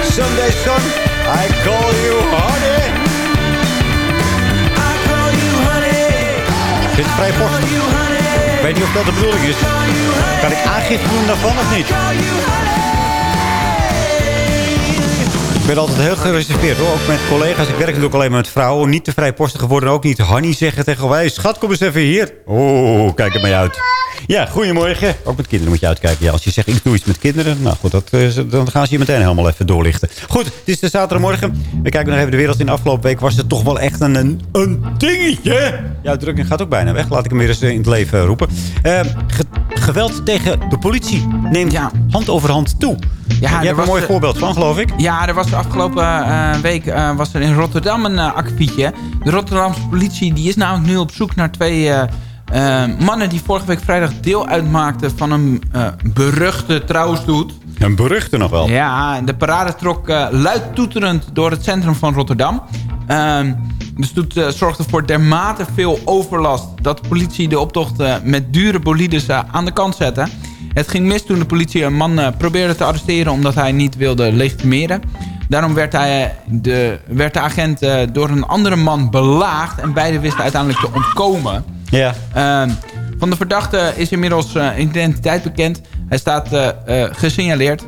Sunday Sun, I call you honey. Ik vind het vrij postig. Ik weet niet of dat de bedoeling is. Kan ik aangifte doen daarvan of niet? Ik ben altijd heel gereserveerd hoor. Ook met collega's. Ik werk natuurlijk alleen maar met vrouwen. Niet te vrijpostig geworden. Ook niet honey zeggen tegen wij. Schat, kom eens even hier. Oeh, kijk er mij uit. Ja, goedemorgen. Ook met kinderen moet je uitkijken. Ja, als je zegt, ik doe iets met kinderen. Nou goed, dat, eh, dan gaan ze je meteen helemaal even doorlichten. Goed, het is de zaterdagmorgen. We kijken nog even de wereld in. De afgelopen week was het toch wel echt een, een, dingetje. Ja, de drukking gaat ook bijna weg. Laat ik hem weer eens eh, in het leven roepen. Eh, ge- geweld tegen de politie neemt Ja. hand over hand toe. Ja, Jij er hebt een mooi voorbeeld van, geloof ik. Ja, er was de afgelopen eh, week eh, was er in Rotterdam een uh, akkefietje. De Rotterdamse politie die is namelijk nu op zoek naar twee eh, mannen... die vorige week vrijdag deel uitmaakten van een eh, beruchte trouwstoet. Een beruchte nog wel. Ja, de parade trok eh luid toeterend door het centrum van Rotterdam. Ehm, de stoet zorgde voor dermate veel overlast... dat de politie de optocht met dure bolides aan de kant zette. Het ging mis toen de politie een man probeerde te arresteren... omdat hij niet wilde legitimeren. Daarom werd, hij, de, werd de agent door een andere man belaagd... en beiden wisten uiteindelijk te ontkomen... Ja. Ehm, van de verdachte is inmiddels eh, identiteit bekend. Hij staat eh, eh, gesignaleerd.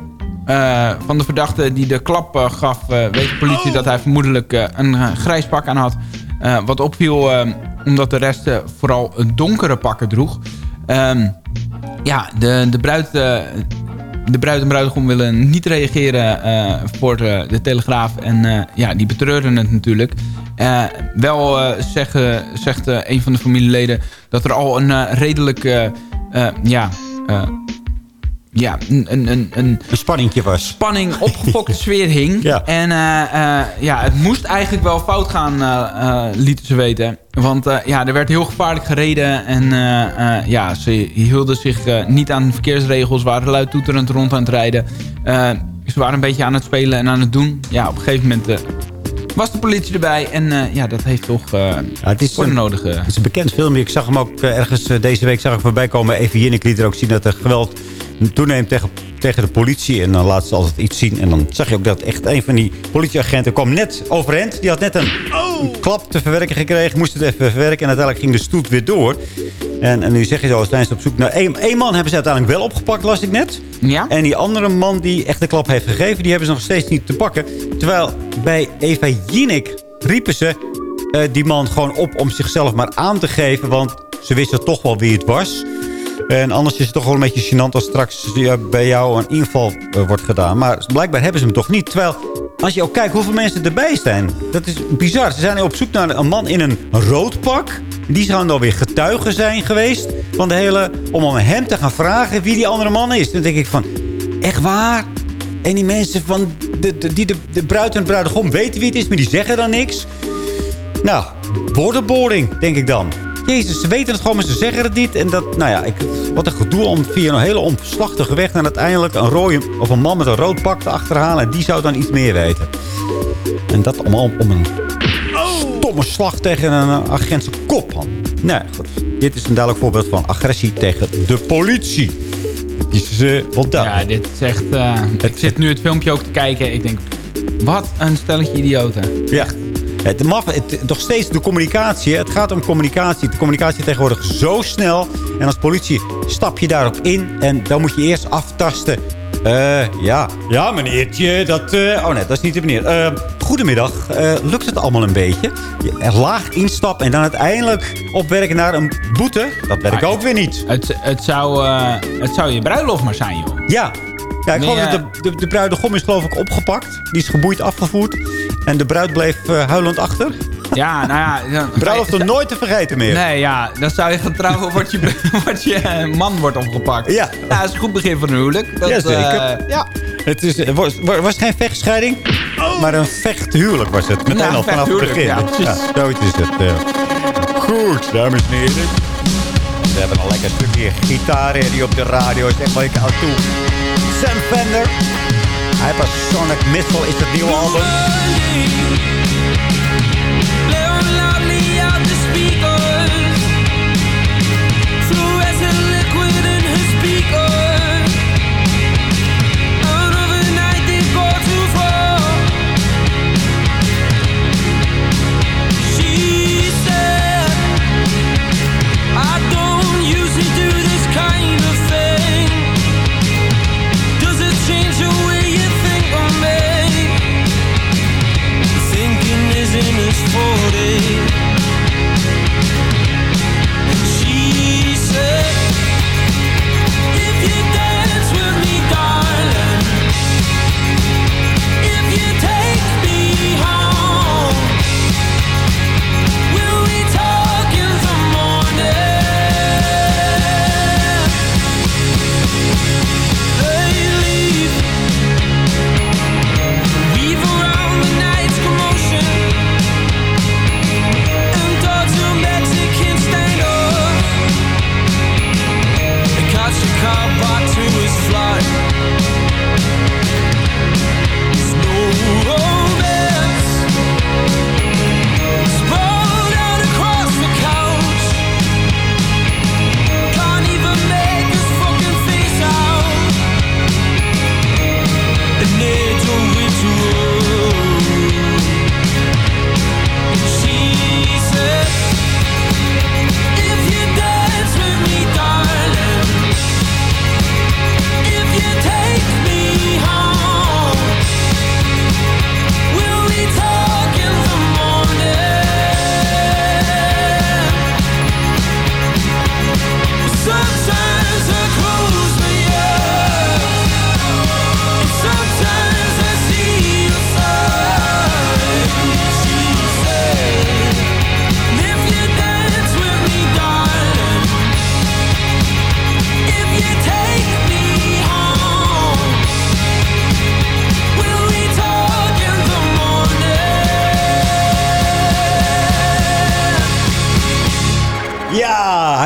Eh, van de verdachte die de klap gaf... eh, weet de politie dat hij vermoedelijk eh, een grijs pak aan had. Eh, wat opviel eh, omdat de rest vooral een donkere pakken droeg. Ehm, ja, de, de bruid... eh, de bruid en bruidegom willen niet reageren eh, voor de, de Telegraaf. En eh, ja, die betreuren het natuurlijk. Eh, wel eh, zeggen, zegt eh, een van de familieleden dat er al een redelijk... ja, ja, een, een, een, een was. spanning, opgefokte sfeer hing. Ja. En ja, het moest eigenlijk wel fout gaan, lieten ze weten. Want ja, er werd heel gevaarlijk gereden. En ja, ze hielden zich niet aan de verkeersregels. Waren luid toeterend rond aan het rijden. Ze waren een beetje aan het spelen en aan het doen. Ja, op een gegeven moment was de politie erbij. En eh, ja, dat heeft toch eh het is voor de nodige... Het is een bekend filmpje. Ik zag hem ook eh, ergens deze week zag ik voorbij komen. Even Jinnik liet er ook zien dat er geweld toeneemt tegen, tegen de politie. En dan laat ze altijd iets zien. En dan zag je ook dat echt een van die politieagenten kwam net overend. Die had net een, een klap te verwerken gekregen. Moest het even verwerken. En uiteindelijk ging de stoet weer door. En, en nu zeg je zo, zijn ze op zoek naar één, één man hebben ze uiteindelijk wel opgepakt, las ik net. Ja? En die andere man die echt de klap heeft gegeven, die hebben ze nog steeds niet te pakken. Terwijl bij Eva Jinek riepen ze eh, die man gewoon op om zichzelf maar aan te geven. Want ze wisten toch wel wie het was. En anders is het toch wel een beetje gênant als straks bij jou een inval eh, wordt gedaan. Maar blijkbaar hebben ze hem toch niet. Terwijl, als je ook kijkt hoeveel mensen erbij zijn. Dat is bizar. Ze zijn op zoek naar een man in een rood pak. Die zou dan weer getuige zijn geweest van de hele... om aan hem te gaan vragen wie die andere man is. Dan denk ik van, echt waar? En die mensen van de, die de, bruid en de bruidegom weten wie het is... maar die zeggen dan niks. Nou, woordenboring, denk ik dan. Jezus, ze weten het gewoon, maar ze zeggen het niet. En dat, nou ja, ik, wat een gedoe om via een hele omslachtige weg... en uiteindelijk een rode of een man met een rood pak te achterhalen. En die zou dan iets meer weten. En dat allemaal om een stomme slag tegen een agent zijn kop. man. Nee, goed. Dit is een duidelijk voorbeeld van agressie tegen de politie. Is eh, Ja, duidelijk. dit is echt... eh, ik zit nu het filmpje ook te kijken. Ik denk, wat een stelletje idioten. Ja. Het, maf, het, nog steeds de communicatie. Het gaat om communicatie. De communicatie tegenwoordig zo snel. En als politie stap je daarop in. En dan moet je eerst aftasten. Eh, ja. Ja, meneertje. Dat, eh, oh nee, dat is niet de meneer. Eh, goedemiddag. Eh, lukt het allemaal een beetje? Je, laag instappen en dan uiteindelijk opwerken naar een boete. Dat werkt ook weer niet. Het, het, zou, het zou je bruiloft maar zijn, joh. Ja. Ja, ik Nee, geloof dat de, de, de bruidegom is geloof ik opgepakt. Die is geboeid afgevoerd. En de bruid bleef eh, huilend achter. Ja, nou ja... dan- Bruiloft er nooit te vergeten meer. Nee, ja, dan zou je gaan trouwen wordt je, wordt je eh, man wordt opgepakt. Ja. dat is een goed begin van een huwelijk. Dat, Jazeker. eh, ja. Het is, was, was geen vechtscheiding, maar een vechthuwelijk was het. Meteen Ja, al vanaf het vechthuwelijk, begin. ja, zoiets is het. ja. Goed, dames en heren. We hebben een lekker stukje gitaar die op de radio is echt lekker aan toe. Sam Fender. Hypersonic Missile is het nieuwe album.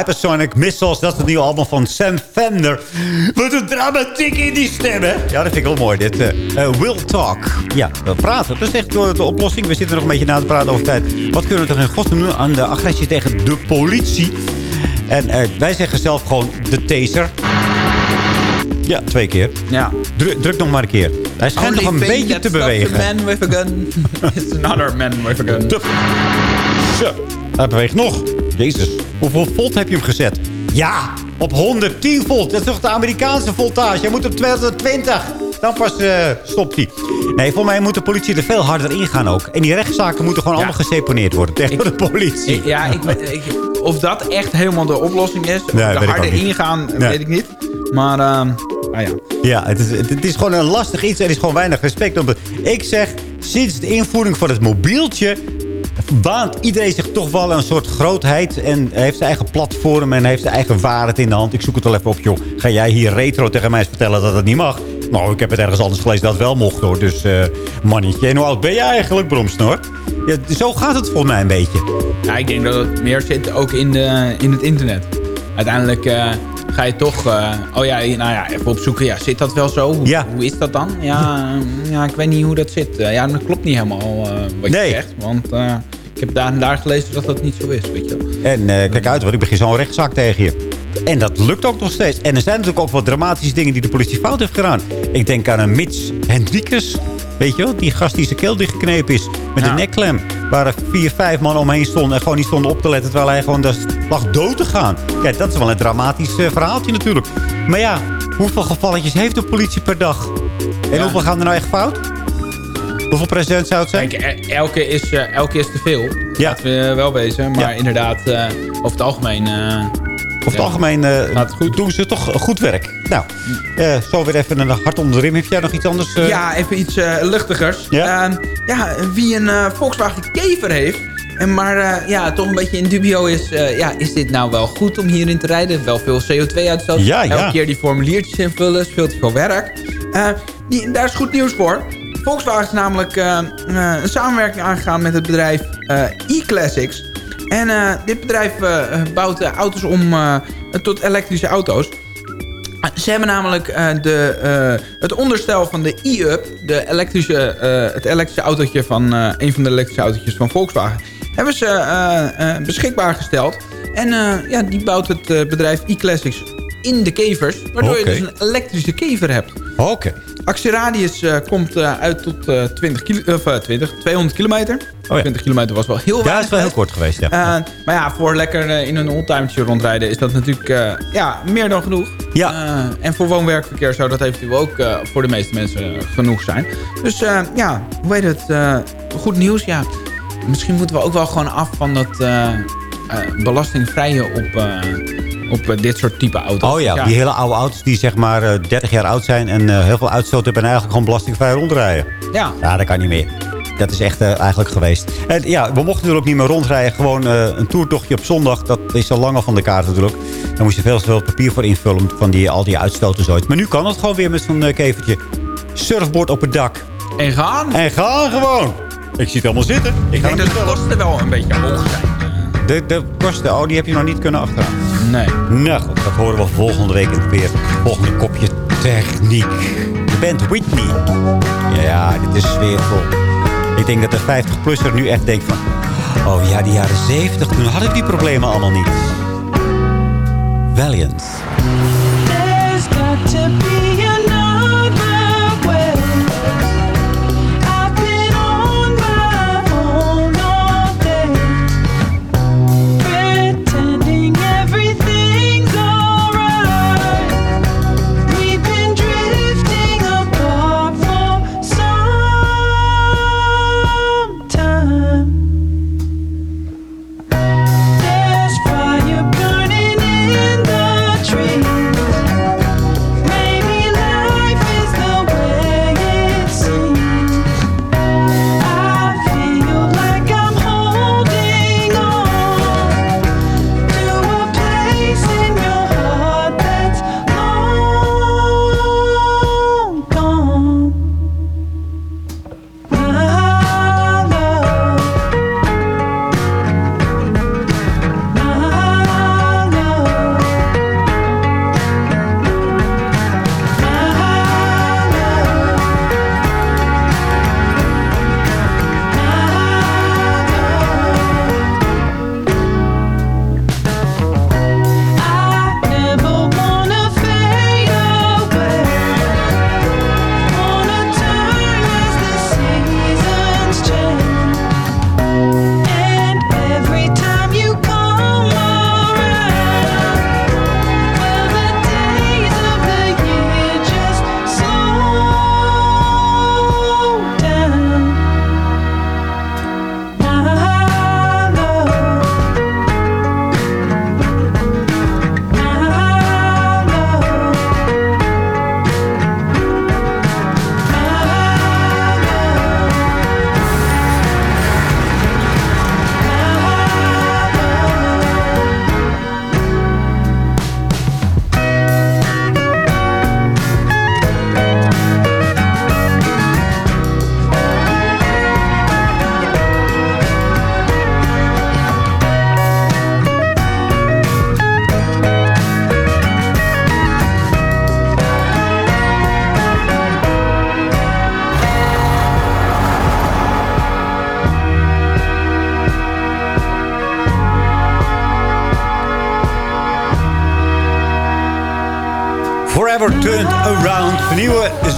Hypersonic Missiles. Dat is het nieuwe album van Sam Fender. Wat een dramatiek in die stemmen. Ja, dat vind ik wel mooi. Dit eh, eh, Will Talk. Ja, we praten. Dat is echt de, de oplossing. We zitten nog een beetje na te praten over tijd. Wat kunnen we toch in godsnaam doen aan de agressie tegen de politie? En eh, wij zeggen zelf gewoon de taser. Ja, twee keer. Ja. Druk, druk nog maar een keer. Hij schijnt nog een beetje te bewegen. a man with a gun is another man with a gun. Zo, hij beweegt nog. Jezus, hoeveel volt heb je hem gezet? Ja, op 110 volt. Dat is toch de Amerikaanse voltage? Hij moet op 220. Dan pas eh, stopt hij. Nee, voor mij moet de politie er veel harder ingaan ook. En die rechtszaken moeten gewoon Ja. allemaal geseponeerd worden tegen de politie. Ik- ja, ik, ik, of dat echt helemaal de oplossing is. Of Nee, er ik harder ingaan, Nee. weet ik niet. Maar, ehm ah ja. Ja, het is, het, het is gewoon een lastig iets. Er is gewoon weinig respect op. Ik zeg, sinds de invoering van het mobieltje... baant iedereen zich toch wel een soort grootheid... en heeft zijn eigen platform en heeft zijn eigen waarheid in de hand. Ik zoek het wel even op, joh. Ga jij hier retro tegen mij vertellen dat het niet mag? Nou, ik heb het ergens anders gelezen dat het wel mocht, hoor. Dus, eh mannetje. En hoe oud ben jij eigenlijk, Bromsnor? Ja, zo gaat het volgens mij een beetje. ja, ik denk dat het meer zit ook in, de, in het internet. Uiteindelijk eh, ga je toch... eh, oh ja, nou ja, even opzoeken. Ja, zit dat wel zo? Hoe, Ja. hoe is dat dan? Ja, ja, ik weet niet hoe dat zit. Eh, ja, dat klopt niet helemaal eh, wat Nee. je zegt. Want ik heb daar en daar gelezen dat dat niet zo is, weet je. En kijk uit, want ik begin zo'n rechtszaak tegen je. En dat lukt ook nog steeds. En er zijn natuurlijk ook wat dramatische dingen die de politie fout heeft gedaan. Ik denk aan een Mitch Hendrikus. Weet je wel, die gast die zijn keel dichtgeknepen is. Met Ja. een nekklem. Waar er vier, vijf man omheen stonden. En gewoon niet stonden op te letten. Terwijl hij gewoon dus lag dood te gaan. Kijk, dat is wel een dramatisch eh, verhaaltje natuurlijk. Maar ja, hoeveel gevalletjes heeft de politie per dag? En Ja. hoeveel gaan er nou echt fout? Hoeveel procent zou het zijn? Kijk, eh, elke is, eh, elke is te veel. Ja. Laten we wel wezen. Maar Ja. inderdaad, eh, over het algemeen... eh, Over het Ja. algemeen eh, goed? doen ze toch goed werk. Nou, eh, zo weer even een hart onder de riem. Heb jij nog iets anders? Ja, even iets eh, luchtigers. Ja? Ehm, ja, wie een eh, Volkswagen Kever heeft... En maar eh, ja, toch een beetje in dubio is... eh, ja, is dit nou wel goed om hierin te rijden? Wel veel CO2-uitstoot. Ja, ja. Elke keer die formuliertjes invullen. is veel te veel werk. Eh, die, daar is goed nieuws voor. Volkswagen is namelijk een samenwerking aangegaan met het bedrijf e-Classics. En dit bedrijf bouwt auto's om tot elektrische auto's. Ze hebben namelijk de, het onderstel van de e-up, de elektrische, het elektrische autootje van een van de elektrische autootjes van Volkswagen, hebben ze eh, eh, beschikbaar gesteld. En eh, ja, die bouwt het eh, bedrijf e-classics in de kevers, waardoor je dus een elektrische kever hebt. Oké. Actieradius eh, komt eh, uit tot eh 20 kilo, of, eh, 20, 200 kilometer. ja. 20 kilometer was wel heel Ja, dat is wel heel kort geweest, ja. Eh, maar ja, voor lekker eh, in een oldtimertje rondrijden is dat natuurlijk eh, ja, meer dan genoeg. Ja. Eh, en voor woon-werkverkeer zou dat eventueel ook eh, voor de meeste mensen eh, genoeg zijn. Dus eh, ja, hoe heet het? eh, goed nieuws, ja. Misschien moeten we ook wel gewoon af van dat eh, eh, belastingvrije op, eh, op dit soort type auto's. Oh ja, die hele oude auto's die zeg maar eh, 30 jaar oud zijn... en heel veel uitstoot hebben en eigenlijk gewoon belastingvrij rondrijden. Ja. Ja, dat kan niet meer. Dat is echt eigenlijk geweest. En ja, we mochten er ook niet meer rondrijden. Gewoon een toertochtje op zondag. Dat is al lang al van de kaart natuurlijk. Daar moest je veel te veel papier voor invullen. Van die, al die uitstoten zoiets. Maar nu kan het gewoon weer met zo'n kevertje. Surfboard op het dak. En gaan. En gaan gewoon. Ik zie het allemaal zitten. Ik denk dat de kosten wel een beetje hoog zijn. De, de kosten, oh, die heb je nog niet kunnen achterhalen. Nee. Nou goed, dat horen we volgende week weer. Volgende kopje techniek. De band Whitney. Ja, dit is sfeervol. Ik denk dat de 50-plusser nu echt denkt van... Oh ja, die jaren 70, toen hadden we die problemen allemaal niet. Valiant. There's got to be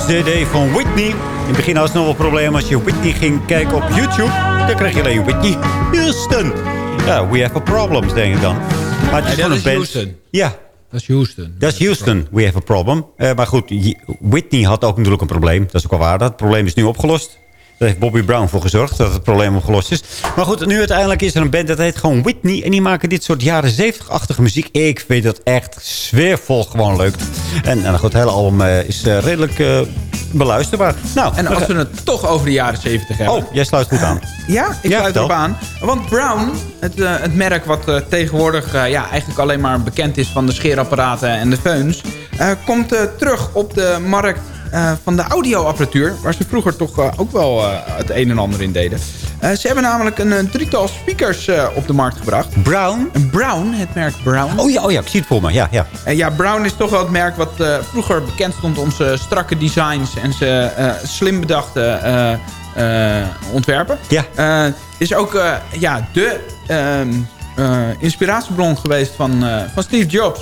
cd van Whitney. In het begin had ze nog wel problemen als je Whitney ging kijken op YouTube. Dan kreeg je alleen Whitney Houston. Ja, we have a problem, denk ik dan. Maar het Nee, gewoon dat een is band- Houston. Ja, Dat is Houston. dat is Houston. We have a problem. Eh, maar goed, Whitney had ook natuurlijk een probleem. Dat is ook wel waar. Dat probleem is nu opgelost. Daar heeft Bobby Brown voor gezorgd dat het probleem opgelost is. Maar goed, nu uiteindelijk is er een band dat heet gewoon Whitney. En die maken dit soort jaren 70-achtige muziek. Ik vind dat echt sfeervol gewoon leuk. En nou goed, het hele album eh, is eh, redelijk eh, beluisterbaar. Nou, En als we het toch over de jaren 70 hebben. Oh, jij sluit goed aan. Ja, ik Ja, sluit erop aan. Want Brown, het, het merk wat tegenwoordig ja, eigenlijk alleen maar bekend is van de scheerapparaten en de feuns, komt terug op de markt eh, van de audioapparatuur, waar ze vroeger toch eh, ook wel eh, het een en ander in deden. Ze hebben namelijk een, eh, drietal speakers op de markt gebracht. Brown? Een Brown, het merk Brown. Oh ja, oh ja, ik zie het voor me. Ja, ja. En ja, Brown is toch wel het merk wat vroeger bekend stond om zijn strakke designs en zijn slim bedachte ontwerpen. Ja. Is ook ja, de ehm, eh, inspiratiebron geweest van, van Steve Jobs.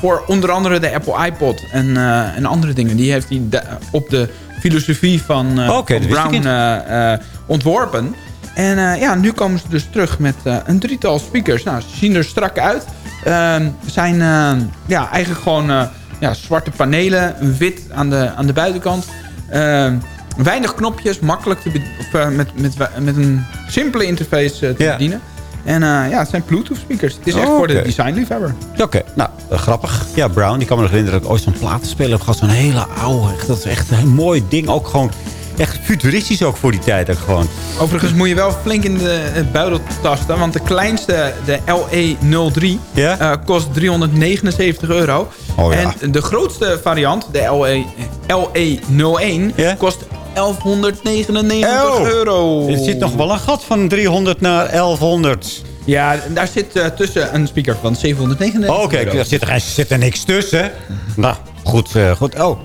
Voor onder andere de Apple iPod en, eh, en andere dingen. Die heeft hij op de filosofie van, Oké, van Brown eh, ontworpen. En ja, nu komen ze dus terug met een drietal speakers. Nou, ze zien er strak uit. Ehm, zijn ja, eigenlijk gewoon ja, zwarte panelen, wit aan de, aan de buitenkant. Ehm, weinig knopjes, makkelijk te of, met, met, met een simpele interface te bedienen. En eh, ja, het zijn Bluetooth speakers. Het is echt Oh, voor de designliefhebber. Oké, nou, eh, grappig. Ja, Brown, die kan me nog herinneren dat ik ooit zo'n platenspeler heb gehad. Zo'n hele oude. Echt, Dat is echt een mooi ding. Ook gewoon echt futuristisch ook voor die tijd. Ook gewoon. Overigens moet je wel flink in de het buidel tasten. Want de kleinste, de LE03, Ja? eh, kost 379 euro. Oh ja. En de grootste variant, de LE, LE01, Ja? kost 1199 Oh. euro. Er zit nog wel een gat van 300 naar 1100. Ja, daar zit eh, tussen een speaker van 799 Oh, Oké, euro. er zit er, zit er niks tussen. Nou, goed. eh, goed. Oh,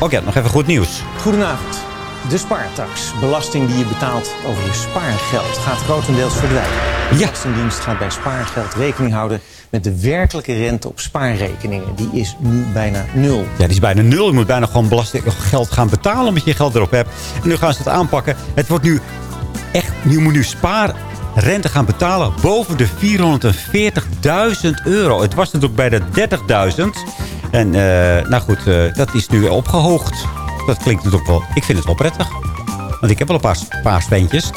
oké, nog even goed nieuws. Goedenavond. De spaartax, belasting die je betaalt over je spaargeld, gaat grotendeels verdwijnen. De Ja. Belastingdienst gaat bij spaargeld rekening houden met de werkelijke rente op spaarrekeningen. Die is nu bijna nul. Ja, die is bijna nul. Je moet bijna gewoon belastinggeld gaan betalen omdat je geld erop hebt. En nu gaan ze het aanpakken. Het wordt nu echt... Je moet nu spaarrente gaan betalen boven de 440.000 euro. Het was natuurlijk bij de 30.000. En eh, nou goed, eh, dat is nu opgehoogd. Dat klinkt natuurlijk wel... Ik vind het wel prettig. Want ik heb wel een paar, spentjes.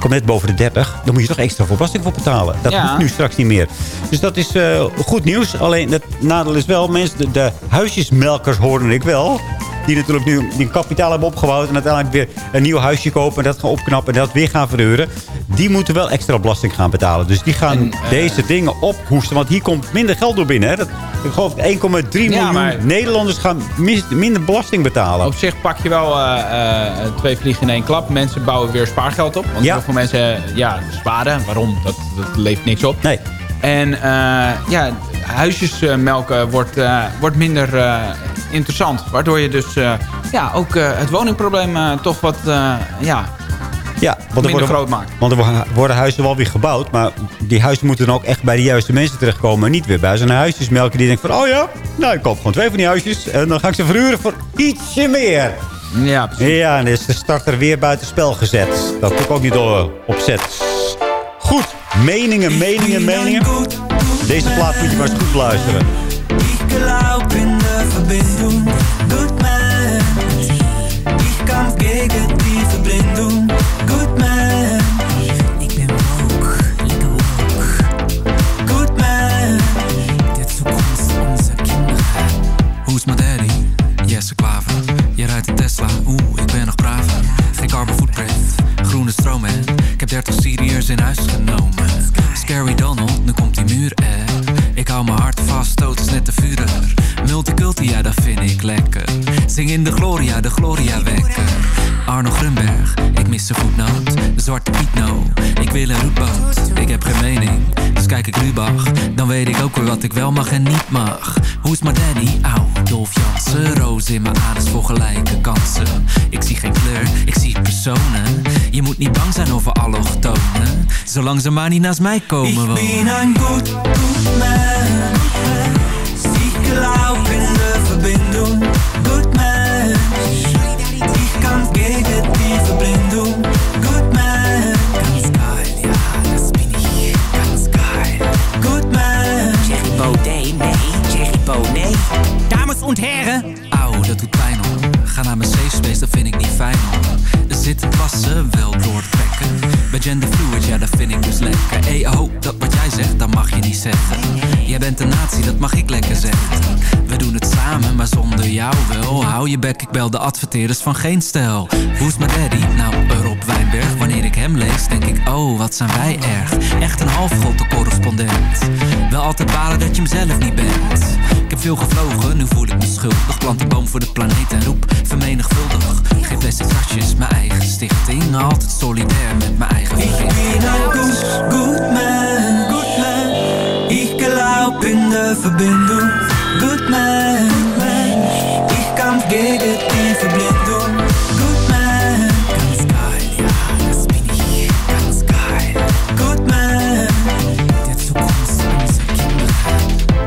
Kom net boven de 30. Dan moet je toch extra voor belasting voor betalen. Dat Ja. hoeft nu straks niet meer. Dus dat is eh, goed nieuws. Alleen het nadeel is wel, mensen, de, de huisjesmelkers hoorde ik wel. Die natuurlijk nu die een kapitaal hebben opgebouwd. En uiteindelijk weer een nieuw huisje kopen. En dat gaan opknappen. En dat weer gaan verhuren. Die moeten wel extra belasting gaan betalen. Dus die gaan En, eh, deze dingen ophoesten. Want hier komt minder geld door binnen. Hè. Dat, ik geloof 1,3 miljoen maar- Nederlanders gaan mis- minder belasting betalen. Op zich pak je wel eh, eh, twee vliegen in één klap. Mensen bouwen weer spaargeld op. Want Ja. heel veel mensen ja, sparen. Waarom? Dat, dat levert niks op. Nee. En eh, ja, huisjesmelken wordt, wordt minder interessant. Waardoor je dus eh, ja, ook eh, het woningprobleem eh, toch wat eh, ja, Ja, want er minder worden, groot maakt. Want er wo- worden huizen wel weer gebouwd. Maar die huizen moeten dan ook echt bij de juiste mensen terechtkomen. En niet weer bij zo'n huisjesmelker die denkt van... Oh ja, nou ik koop gewoon twee van die huisjes. En dan ga ik ze verhuren voor ietsje meer. Ja, precies. Ja, en dan is de starter weer buitenspel gezet. Dat heb ik ook niet al opzet. Goed, meningen, meningen, meningen. Deze plaat moet je maar eens goed luisteren. Verbindung, gut Mensch. Ich kämpf gegen die Verblindung, gut Mensch. Ich bin woke, lecker woke, gut Mensch. Der Zukunft unserer Kinder. Is mijn daddy? Jesse Klaver. Je rijdt een Tesla, oeh, ik ben nog braver. Geen carbon footprint, groene stroom en ik heb 30 Syriërs in huis genomen. Scary Donald, nu komt die muur er. Ik hou mijn hart vast, stoot is net de vurer. Ik. Zing in de Gloria, de Gloria wekker. Arno Grunberg, ik mis zijn voetnoot. Zwarte Piet no, ik wil een roetboot. Ik heb geen mening, dus kijk ik Lubach. Dan weet ik ook weer wat ik wel mag en niet mag. Hoe is mijn daddy? Auw, Dolf Jansen. Roos in mijn aders voor gelijke kansen. Ik zie geen kleur, ik zie personen. Je moet niet bang zijn over allochtonen. Zolang ze maar niet naast mij komen wonen. gut, gut Mensch. Ich glaub in der Wassen wel doortrekken. Bij genderfluid, ja dat vind ik dus lekker. Ey, oh, dat wat jij zegt, dat mag je niet zeggen. Jij bent een nazi, dat mag ik lekker zeggen. We doen het samen, maar zonder jou wel. Hou je bek, ik bel de adverteerders van geen stijl. Is mijn daddy? Nou, Rob Wijnberg. Wanneer ik hem lees, denk ik, oh, wat zijn wij erg. Echt een halfgrote correspondent. Wel altijd balen dat je hem zelf niet bent. Ik heb veel gevlogen, nu voel ik me schuldig. Plant een boom voor de planeet en roep vermenigvuldig. Geef deze tasjes mijn eigen stichting. Altijd solidair met mijn eigen Ich bin ein gut, gut man, gut man. Ich glaub in der Verbindung. Good man. Ich kämpf gegen